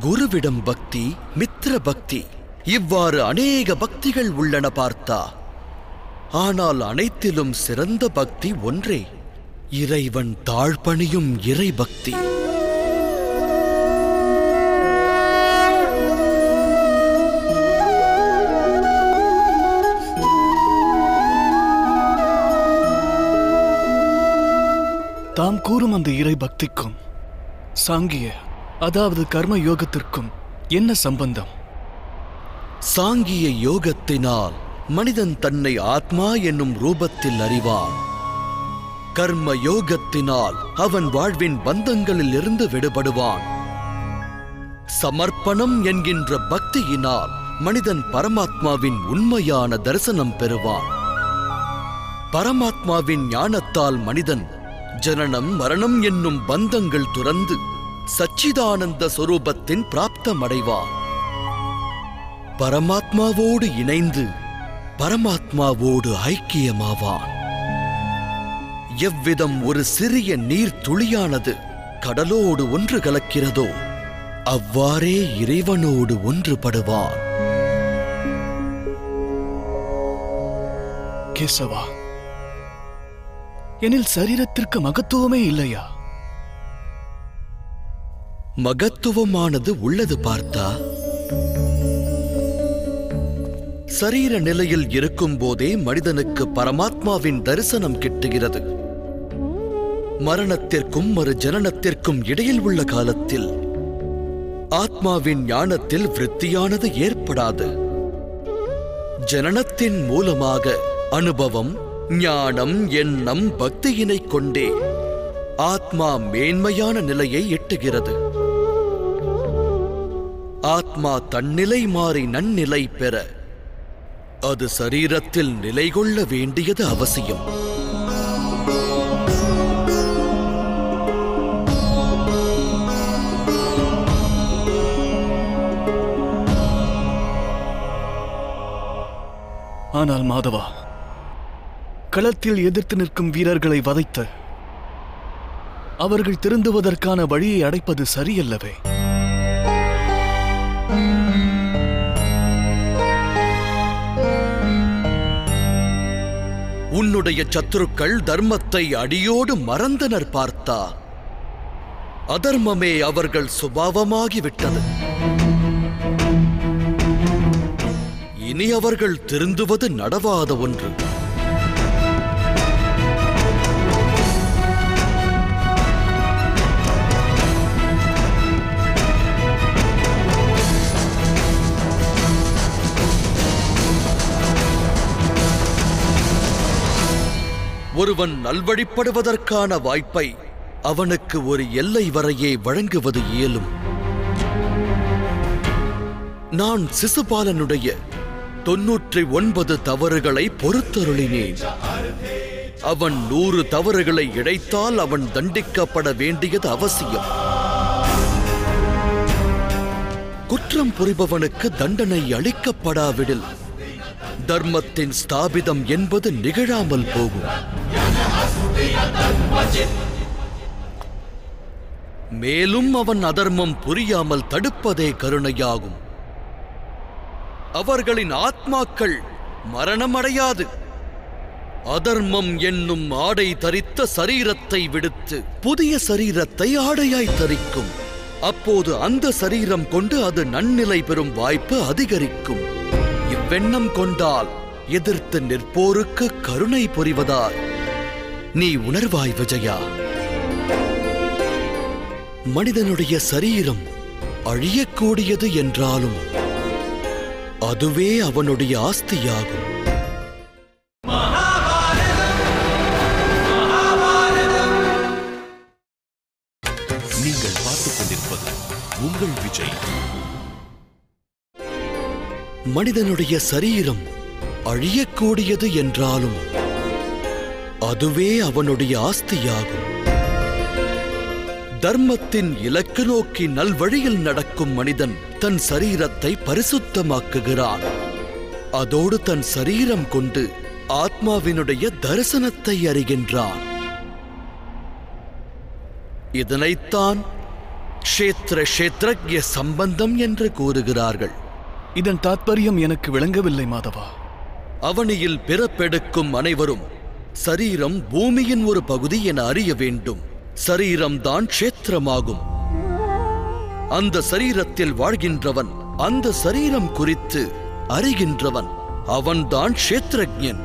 குருவிடம் பக்தி மித்திர பக்தி. இவ்வாறு அநேக பக்திகள் உள்ளன பார்த்தா. ஆனால் அனைத்திலும் சிறந்த பக்தி ஒன்றே. இறைவன் தாழ்பணியும் இறை பக்தி. தாம் கூறும் அந்த இறை பக்திக்கும் சாங்கிய அதாவது கர்ம யோகத்திற்கும் என்ன சம்பந்தம்? சாங்கிய யோகத்தினால் மனிதன் தன்னை ஆத்மா என்னும் ரூபத்தில் அறிவான். கர்ம யோகத்தினால் அவன் வாழ்வின் பந்தங்களில் இருந்து விடுபடுவான். சமர்ப்பணம் என்கின்ற பக்தியினால் மனிதன் பரமாத்மாவின் உண்மையான தரிசனம் பெறுவான். பரமாத்மாவின் ஞானத்தால் மனிதன் ஜனனம் மரணம் என்னும் பந்தங்கள் துறந்து சச்சிதானந்த சொரூபத்தின் பிராப்தமடைவார் பரமாத்மாவோடு இணைந்து பரமாத்மாவோடு ஐக்கியமாவான் எவ்விதம் ஒரு சிறிய நீர் துளியானது கடலோடு ஒன்று கலக்கிறதோ அவ்வாறே இறைவனோடு ஒன்றுபடுவான் கேசவா எனில் சரீரத்திற்கு மகத்துவமே இல்லையா? மகத்துவமானது உள்ளது பார்த்தா. சரீர நிலையில் இருக்கும் போதே மனிதனுக்கு பரமாத்மாவின் தரிசனம் கிட்டுகிறது. மரணத்திற்கும் மறு ஜனனத்திற்கும் இடையில் உள்ள காலத்தில் ஆத்மாவின் ஞானத்தில் விருத்தியானது ஏற்படாது. ஜனனத்தின் மூலமாக அனுபவம் ஞானம் எண்ணம் பக்தியினைக் கொண்டே ஆத்மா மேன்மையான நிலையை எட்டுகிறது. ஆத்மா தன்னிலை மாறி நன்னிலை பெற. அது சரீரத்தில் நிலை கொள்ள வேண்டியது அவசியம். ஆனால் மாதவா களத்தில் எதிர்த்து நிற்கும் வீரர்களை வதைத்து அவர்கள் திருந்துவதற்கான வழியை அடைப்பது சரியல்லவே. உன்னுடைய சத்துருக்கள் தர்மத்தை அடியோடு மறந்தனர் பார்த்தா. அதர்மமே அவர்கள் சுபாவமாகிவிட்டது. இனி அவர்கள் திருந்துவது நடவாத ஒன்று. ஒருவன் நல்வழிப்படுவதற்கான வாய்ப்பை அவனுக்கு ஒரு எல்லை வரையே வழங்குவது இயலும். நான் சிசுபாலனுடைய தொன்னூற்றி ஒன்பது தவறுகளை பொறுத்தருளினேன். அவன் நூறு தவறுகளை இழைத்தால் அவன் தண்டிக்கப்பட வேண்டியது அவசியம். குற்றம் புரிபவனுக்கு தண்டனை அளிக்கப்படாவிடில் தர்மத்தின் ஸ்தாபிதம் என்பது நிகழாமல் போகும். மேலும் அவன் அதர்மம் புரியாமல் தடுப்பதே கருணையாகும். அவர்களின் ஆத்மாக்கள் மரணமடையாது. அதர்மம் என்னும் ஆடை தரித்த சரீரத்தை விடுத்து புதிய சரீரத்தை ஆடையாய் தரிக்கும். அப்போது அந்த சரீரம் கொண்டு அது நன்னிலை பெறும் வாய்ப்பு அதிகரிக்கும். வெண்ணம் கொண்டால் எதிர்த்து நிற்போருக்கு கருணை புரிவதால் நீ உணர்வாய் விஜயா. மனிதனுடைய சரீரம் அழியக்கூடியது என்றாலும் அதுவே அவனுடைய ஆஸ்தியாகும். மனிதனுடைய சரீரம் அழியக்கூடியது என்றாலும் அதுவே அவனுடைய ஆஸ்தியாகும். தர்மத்தின் இலக்கு நோக்கி நல்வழியில் நடக்கும் மனிதன் தன் சரீரத்தை பரிசுத்தமாக்குகிறான். அதோடு தன் சரீரம் கொண்டு ஆத்மாவினுடைய தரிசனத்தை அறிகின்றான். இதனைத்தான் க்ஷேத்திர க்ஷேத்ரஜ்ய சம்பந்தம் என்று கூறுகிறார்கள். இதன் தாத்பரியம் எனக்கு விளங்கவில்லை மாதவா. அவனியில் பிறப்பெடுக்கும் அனைவரும் சரீரம் பூமியின் ஒரு பகுதி என அறிய வேண்டும். சரீரம்தான் கஷேத்திரமாகும். அந்த சரீரத்தில் வாழ்கின்றவன் அந்த சரீரம் குறித்து அறிகின்றவன் அவன்தான் க்ஷேத்திரஜன்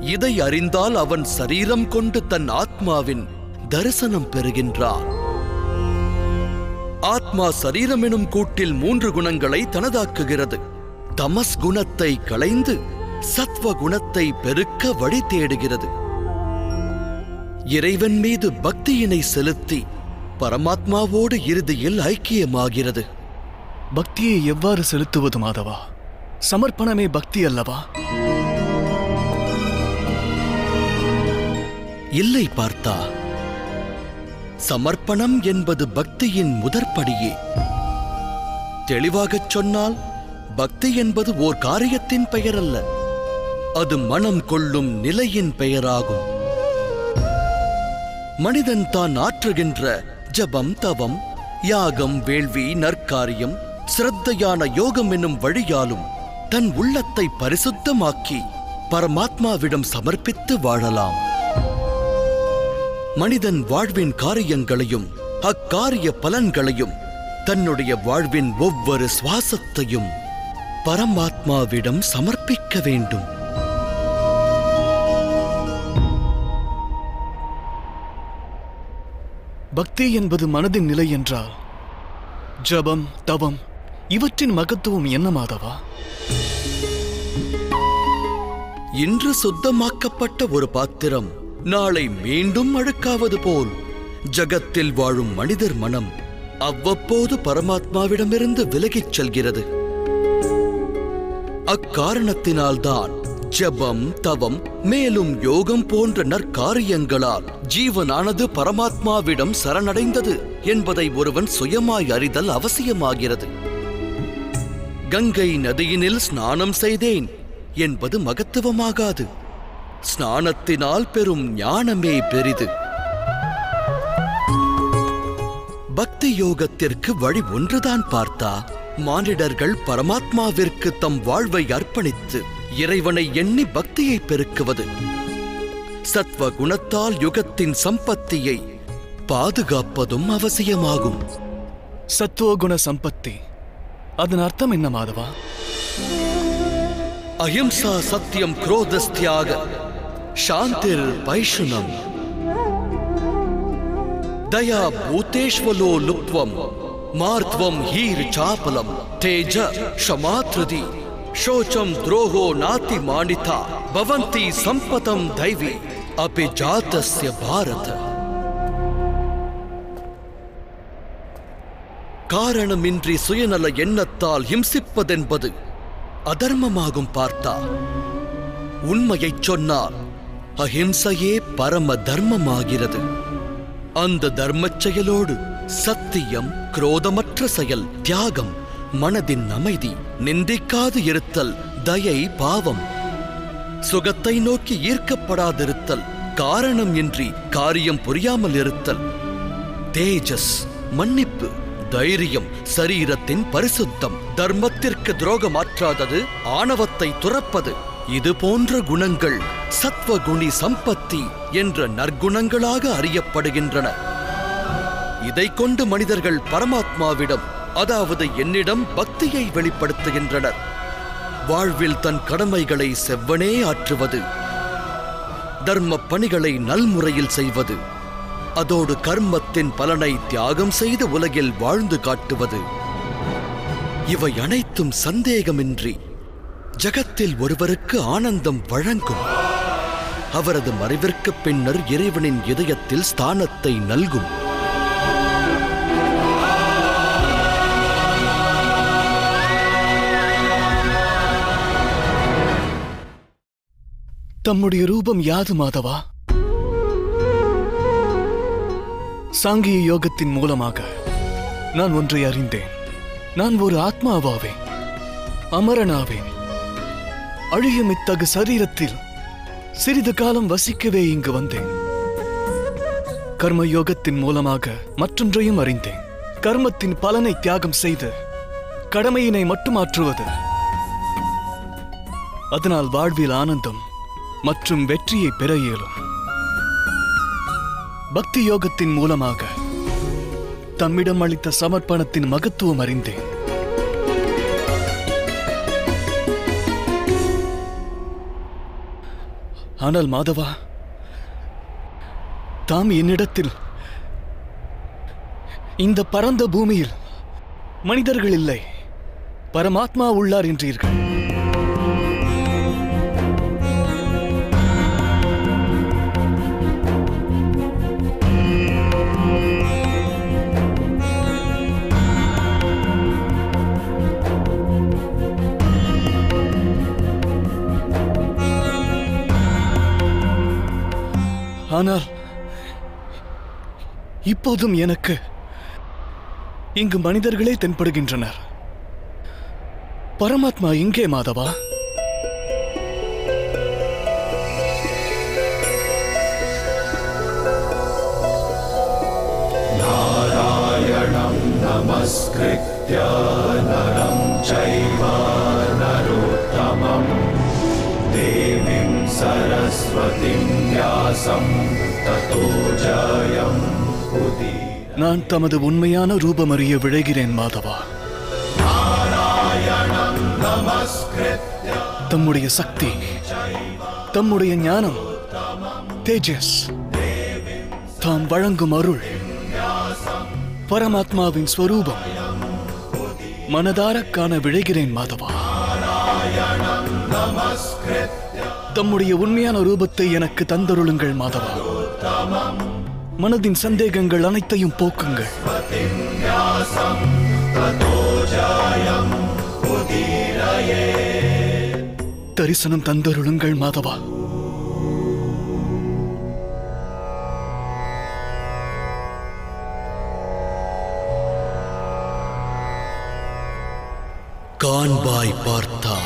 இதை அறிந்தால் அவன் சரீரம் கொண்டு தன் ஆத்மாவின் தரிசனம் பெறுகின்றான். ஆத்மா சரீரம் எனும் கூட்டில் மூன்று குணங்களை தனதாக்குகிறது. தமஸ் குணத்தை களைந்து சத்வ குணத்தை பெருக்க வழி தேடுகிறது. இறைவன் மீது பக்தியினை செலுத்தி பரமாத்மாவோடு இறுதியில் ஐக்கியமாகிறது. பக்தியை எவ்வாறு செலுத்துவது மாதவா? சமர்ப்பணமே பக்தி அல்லவா? இல்லை பார்த்தா சமர்ப்பணம் என்பது பக்தியின் முதற்படியே. தெளிவாகச் சொன்னால் பக்தி என்பது ஓர் காரியத்தின் பெயர் அல்ல அது மனம் கொள்ளும் நிலையின் பெயராகும். மனிதன் தான் ஆற்றுகின்ற ஜபம் தவம் யாகம் வேள்வி நற்காரியம் சிரத்தையான யோகம் என்னும் வழியாலும் தன் உள்ளத்தை பரிசுத்தமாக்கி பரமாத்மாவிடம் சமர்ப்பித்து வாழலாம். மனிதன் வாழ்வின் காரியங்களையும் அக்காரிய பலன்களையும் தன்னுடைய வாழ்வின் ஒவ்வொரு சுவாசத்தையும் பரமாத்மாவிடம் சமர்ப்பிக்க வேண்டும். பக்தி என்பது மனதின் நிலை என்றால் ஜபம் தவம் இவற்றின் மகத்துவம் என்ன மாதவா இன்று சுத்தமாக்கப்பட்ட ஒரு பாத்திரம் நாளை மீண்டும் அழுக்காவது போல் ஜகத்தில் வாழும் மனிதர் மனம் அவ்வப்போது பரமாத்மாவிடமிருந்து விலகிச் செல்கிறது. அக்காரணத்தினால்தான் ஜபம் தவம் மேலும் யோகம் போன்ற நற்காரியங்களால் ஜீவனானது பரமாத்மாவிடம் சரணடைந்தது என்பதை ஒருவன் சுயமாய் அறிதல் அவசியமாகிறது. கங்கை நதியினில் ஸ்நானம் செய்தேன் என்பது மகத்துவமாகாது. ஸ்நானத்தினால் பெறும் ஞானமே பெரிது. பக்தி யோகத்திற்கு வழி ஒன்றுதான் பார்த்தா மானிடர்கள் பரமாத்மாவிற்கு தம் வாழ்வை அர்ப்பணித்து இறைவனை எண்ணி பக்தியை பெருக்குவது. சத்வ குணத்தால் யுகத்தின் சம்பத்தியை பாதுகாப்பதும் அவசியமாகும். சத்துவகுண சம்பத்தி. அதன் அர்த்தம் என்ன மாதவா? அஹிம்சா சத்தியம் குரோதஸ்தியாக. சாந்திர் பைஷுனம் தயா பூதேஷ்வலோ லுப்வம் மார்த்வம் ஹீர் சாபலம் தேஜ ஷமாத்ருதி शोचम द्रोहो नाति मानिता भवन्ति सम्पदं दैवी अपि जातस्य भारत காரணமின்றி சுயநல எண்ணத்தால் ஹிம்சிப்பதென்பது அதர்மமாகும் பார்த்தா உண்மையைச் சொன்னால் அஹிம்சையே பரம தர்மமாகிறது. அந்த தர்மச் செயலோடு சத்தியம் குரோதமற்ற செயல் தியாகம் மனதின் அமைதி நிந்திக்காது இருத்தல் தயை பாவம் சுகத்தை நோக்கி ஈர்க்கப்படாதிருத்தல் காரணம் இன்றி காரியம் புரியாமல் இருத்தல் தேஜஸ் மன்னிப்பு தைரியம் சரீரத்தின் பரிசுத்தம் தர்மத்திற்கு துரோகமாற்றாதது ஆணவத்தை துறப்பது இது போன்ற குணங்கள் சத்வகுணி சம்பத்தி என்ற நற்குணங்களாக அறியப்படுகின்றன. இதை கொண்டு மனிதர்கள் பரமாத்மாவிடம் அதாவது என்னிடம் பக்தியை வெளிப்படுத்துகின்றனர். வாழ்வில் தன் கடமைகளை செவ்வனே ஆற்றுவது. தர்ம பணிகளை நல்முறையில் செய்வது. அதோடு கர்மத்தின் பலனை தியாகம் செய்து உலகில் வாழ்ந்து காட்டுவது. இவை அனைத்தும் சந்தேகமின்றி ஜகத்தில் ஒருவருக்கு ஆனந்தம் வழங்கும். அவரது மறைவிற்கு பின்னர் இறைவனின் இதயத்தில் ஸ்தானத்தை நல்கும். தம்முடைய ரூபம் யாது மாதவா? சாங்கிய யோகத்தின் மூலமாக நான் ஒன்றை அறிந்தேன். நான் ஒரு ஆத்மாவாவேன். அமரனாவேன். அழியும் இத்தகு சரீரத்தில் சிறிது காலம் வசிக்கவே இங்கு வந்தேன். கர்ம யோகத்தின் மூலமாக மற்றொன்றையும் அறிந்தேன். கர்மத்தின் பலனை தியாகம் செய்து கடமையினை மட்டுமாற்றுவது அதனால் வாழ்வில் ஆனந்தம் மற்றும் வெற்றியை பெற இயலும். பக்தி யோகத்தின் மூலமாக தம்மிடம் அளித்த சமர்ப்பணத்தின் மகத்துவம் அறிந்தேன். ஆனால் மாதவா தாம் என்னிடத்தில் இந்த பரந்த பூமியில் மனிதர்கள் இல்லை பரமாத்மா உள்ளார் என்றீர்கள். ஆனால் இப்போதும் எனக்கு இங்கு மனிதர்களே தென்படுகின்றனர். பரமாத்மா எங்கே மாதவா? நமஸ்கிருத்ய நரம் ஜெய்வா நான் தமது உண்மையான ரூபம் அறிய விழைகிறேன் மாதவா. தம்முடைய சக்தி தம்முடைய ஞானம். தேஜஸ் தாம் வழங்கும் அருள். பரமாத்மாவின் ஸ்வரூபம். மனதாரக்கான காண விழைகிறேன் மாதவா. நமஸ்கிருத்த தம்முடைய உண்மையான ரூபத்தை எனக்கு தந்தருளுங்கள் மாதவா. மனதின் சந்தேகங்கள் அனைத்தையும் போக்குங்கள். தரிசனம் தந்தருளுங்கள் மாதவா. காண்பாய் பார்த்தா.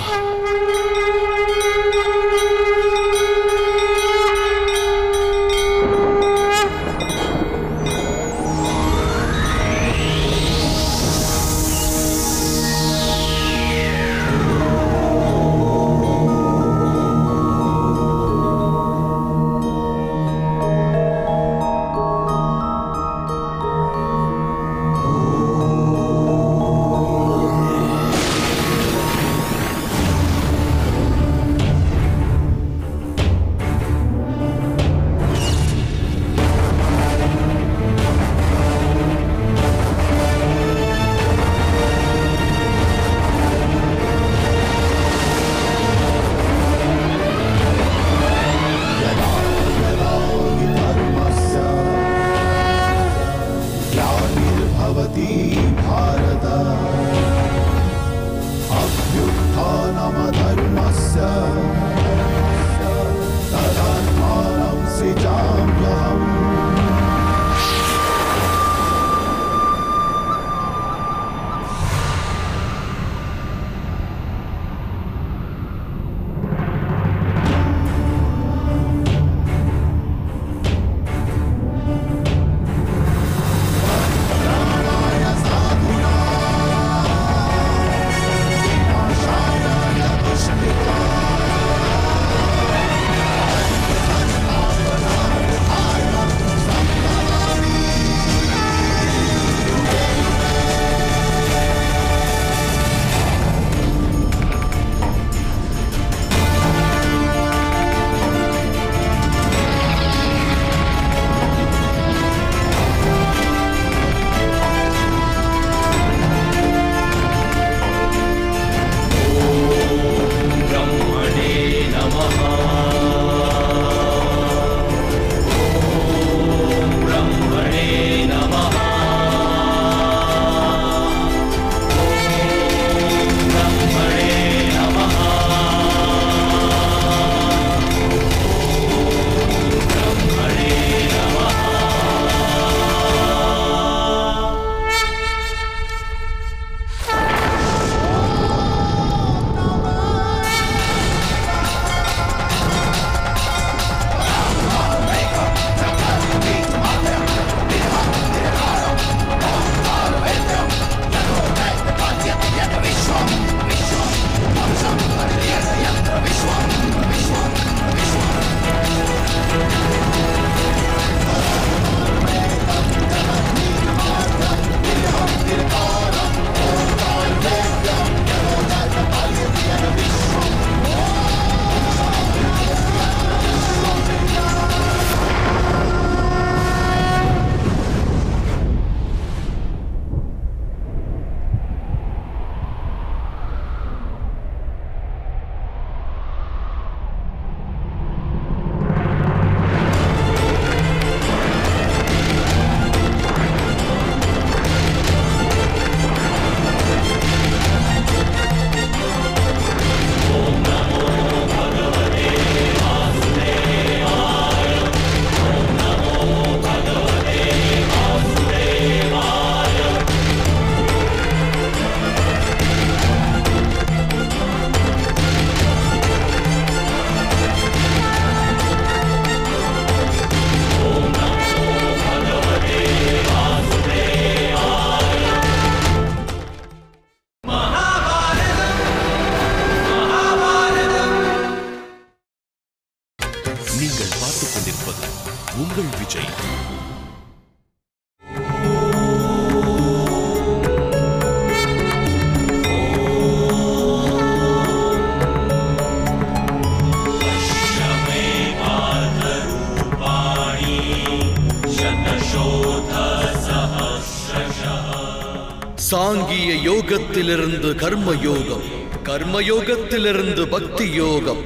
சாங்கிய யோகத்திலிருந்து கர்ம யோகம் கர்ம யோகத்திலிருந்து பக்தி யோகம்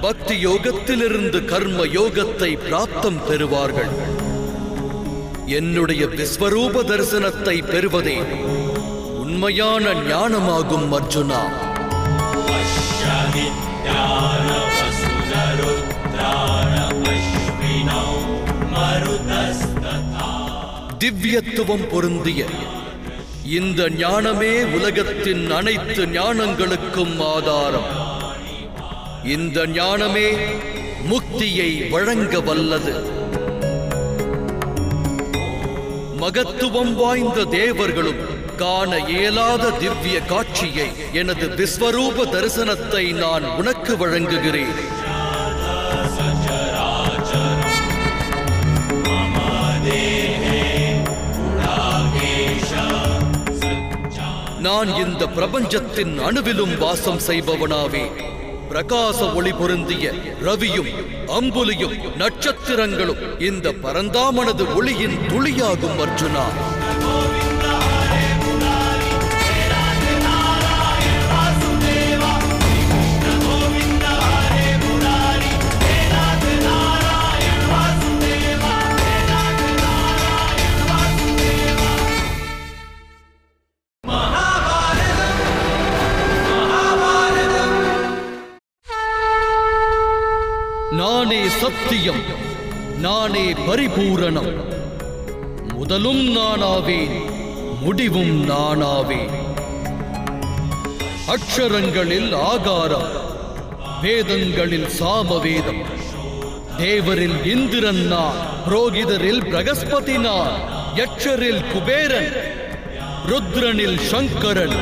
பக்தி யோகத்திலிருந்து கர்ம யோகத்தை பிராப்தம் பெறுவார்கள். என்னுடைய விஸ்வரூப தரிசனத்தை பெறுவதே உண்மையான ஞானமாகும் அர்ஜுனா. திவ்யத்துவம் பொருந்திய இந்த ஞானமே உலகத்தின் அனைத்து ஞானங்களுக்கும் ஆதாரம். இந்த ஞானமே முக்தியை வழங்க வல்லது. மகத்துவம் வாய்ந்த தேவர்களும் காண இயலாத திவ்ய காட்சியை எனது விஸ்வரூப தரிசனத்தை நான் உனக்கு வழங்குகிறேன். நான் இந்த பிரபஞ்சத்தின் அணுவிலும் வாசம் செய்பவனாவே. பிரகாச ஒளி பொருந்திய ரவியும் அம்புலியும் நட்சத்திரங்களும் இந்த பரந்தாமனது ஒளியின் துளியாகும் அர்ஜுனா. பரிபூரணம். முதலும் நானாவேன் முடிவும் நானாவேன். அக்ஷரங்களில் ஆகாரம் வேதங்களில் சாமவேதம். தேவரில் இந்திரன் நான் புரோகிதரில் பிரகஸ்பதி நான் யட்சரில் குபேரன் ருத்ரனில் சங்கரன்.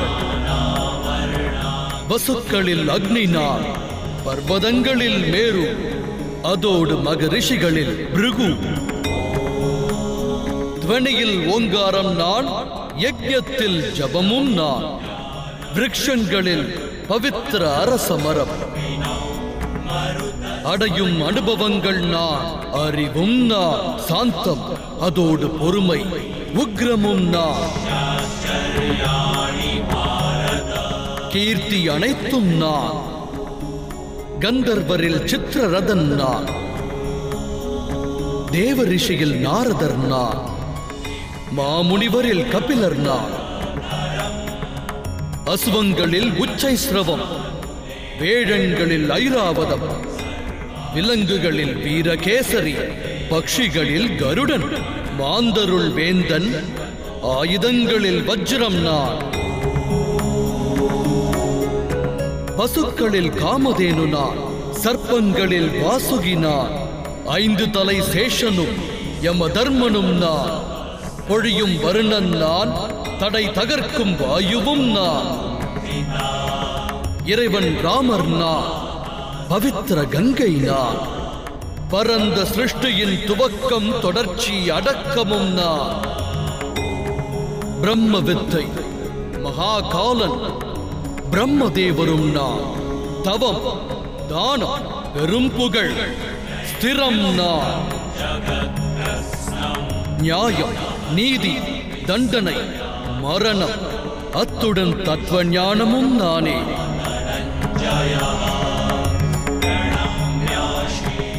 வசுக்களில் அக்னி நான் பர்வதங்களில் மேரு அதோடு மகரிஷிகளில் பிருகு. துவனியில் ஓங்காரம் நான் யஜ்யத்தில் ஜபமும் நான். விரக்ஷங்களில் பவித்திர அரசமரம். அடையும் அனுபவங்கள் நான் அறிவும் நான். சாந்தம் அதோடு பொறுமை உக்ரமும் நான். கீர்த்தி அனைத்தும் நான். கந்தர்வரில் சித்திரரதன் நான். தேவ ரிஷியில் நாரதர் நான். மாமுனிவரில் கபிலர் நான் அசுவங்களில் உச்சை சிரவம் வேழங்களில் ஐராவதம் விலங்குகளில் வீரகேசரி பக்ஷிகளில் கருடன் மாந்தருள் வேந்தன் ஆயுதங்களில் வஜ்ரம் நான் பசுக்களில் காமதேனு நான் சர்ப்பங்களில் வாசுகி நான் ஐந்து தலை சேஷனும் யம தர்மனும் நான் பொழியும் வருணன் நான் தடை தகர்க்கும் வாயுவும் நான். இறைவன் ராமர் நான் பவித்திர கங்கை நான். பரந்த சிருஷ்டியின் துவக்கம் தொடர்ச்சி அடக்கமும் நான். பிரம்ம வித்தை மகாகாலன் பிரம்மதேவரும் நான். தவம் தானம் பெரும் புகழ் ஸ்திரம் நான். நியாயம் நீதி தண்டனை மரணம். அத்துடன் தத்துவ ஞானமும் நானே.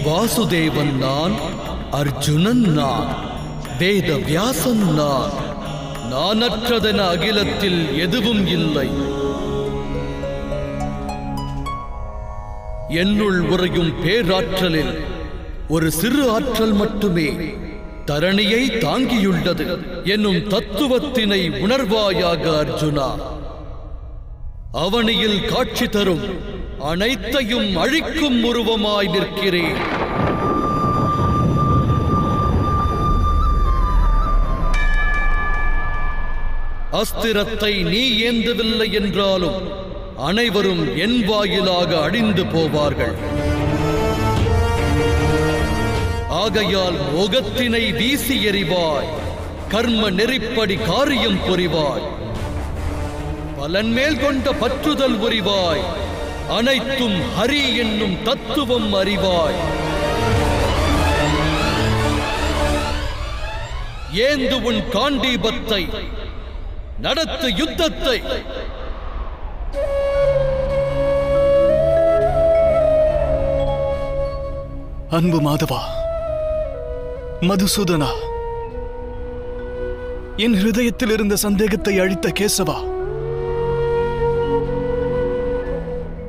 வாசுதேவன் நான் அர்ஜுனன் நான் வேத வியாசன் நான். நானற்றதென அகிலத்தில் எதுவும் இல்லை. என்னுள் உறையும் பேராற்றலில் ஒரு சிறு ஆற்றல் மட்டுமே. தரணியை தாங்கியுள்ளது என்னும் தத்துவத்தினை உணர்வாயாக அர்ஜுனா. அவனியில் காட்சி தரும் அனைத்தையும் அழிக்கும் உருவமாய் நிற்கிறேன். அஸ்திரத்தை நீ ஏந்தவில்லை என்றாலும் அனைவரும் என் வாயிலாக அழிந்து போவார்கள். ஆகையால் முகத்தினை வீசி எறிவாய். கர்ம நெறிப்படி காரியம் புரிவாய். பலன் மேல் கொண்ட பற்றுதல் புரிவாய் அனைத்தும் ஹரி என்னும் தத்துவம் அறிவாய். ஏந்து உன் காண்டீபத்தை நடத்து யுத்தத்தை. அன்பு மாதவா மதுசூதனா என் ஹிருதயத்தில் இருந்த சந்தேகத்தை அழித்த கேசவா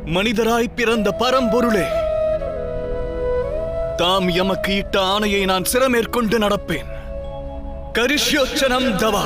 மனிதராய் பிறந்த பரம்பொருளே தாம் எமக்கு இட்ட ஆணையை நான் சிறமேற்கொண்டு நடப்பேன். கரிஷ்யோச்சனம் தவா.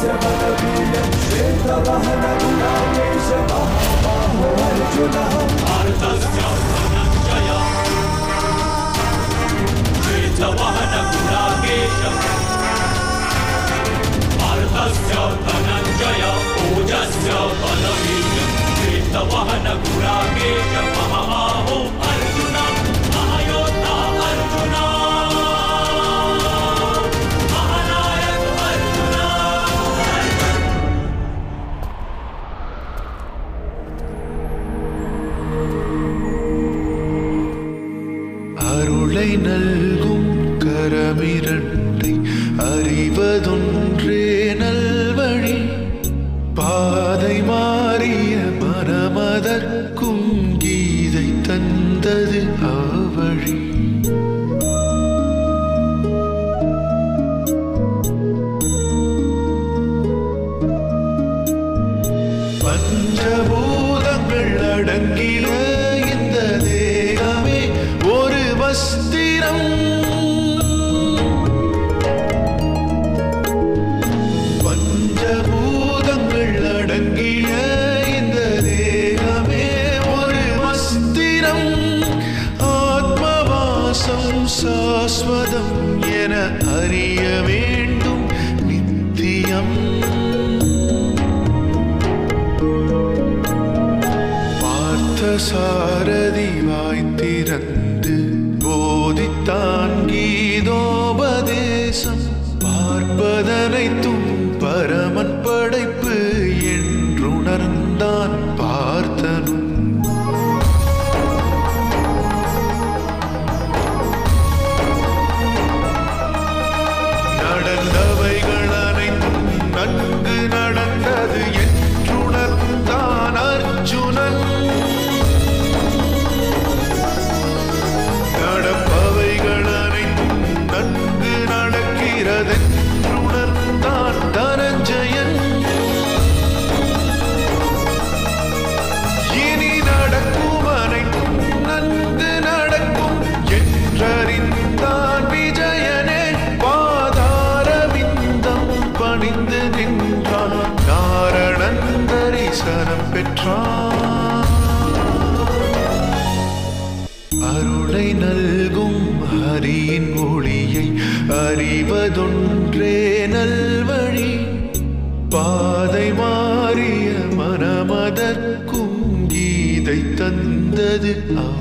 नबीयं श्वेतवहनगुणाकेशमहाबाहो अर्जुनः भारतस्याजया श्वेतवहनगुणाकेशः भारतस्य धनञ्जय पूजस्य बलवीर्यं श्वेतवहनगुणाकेशः it all.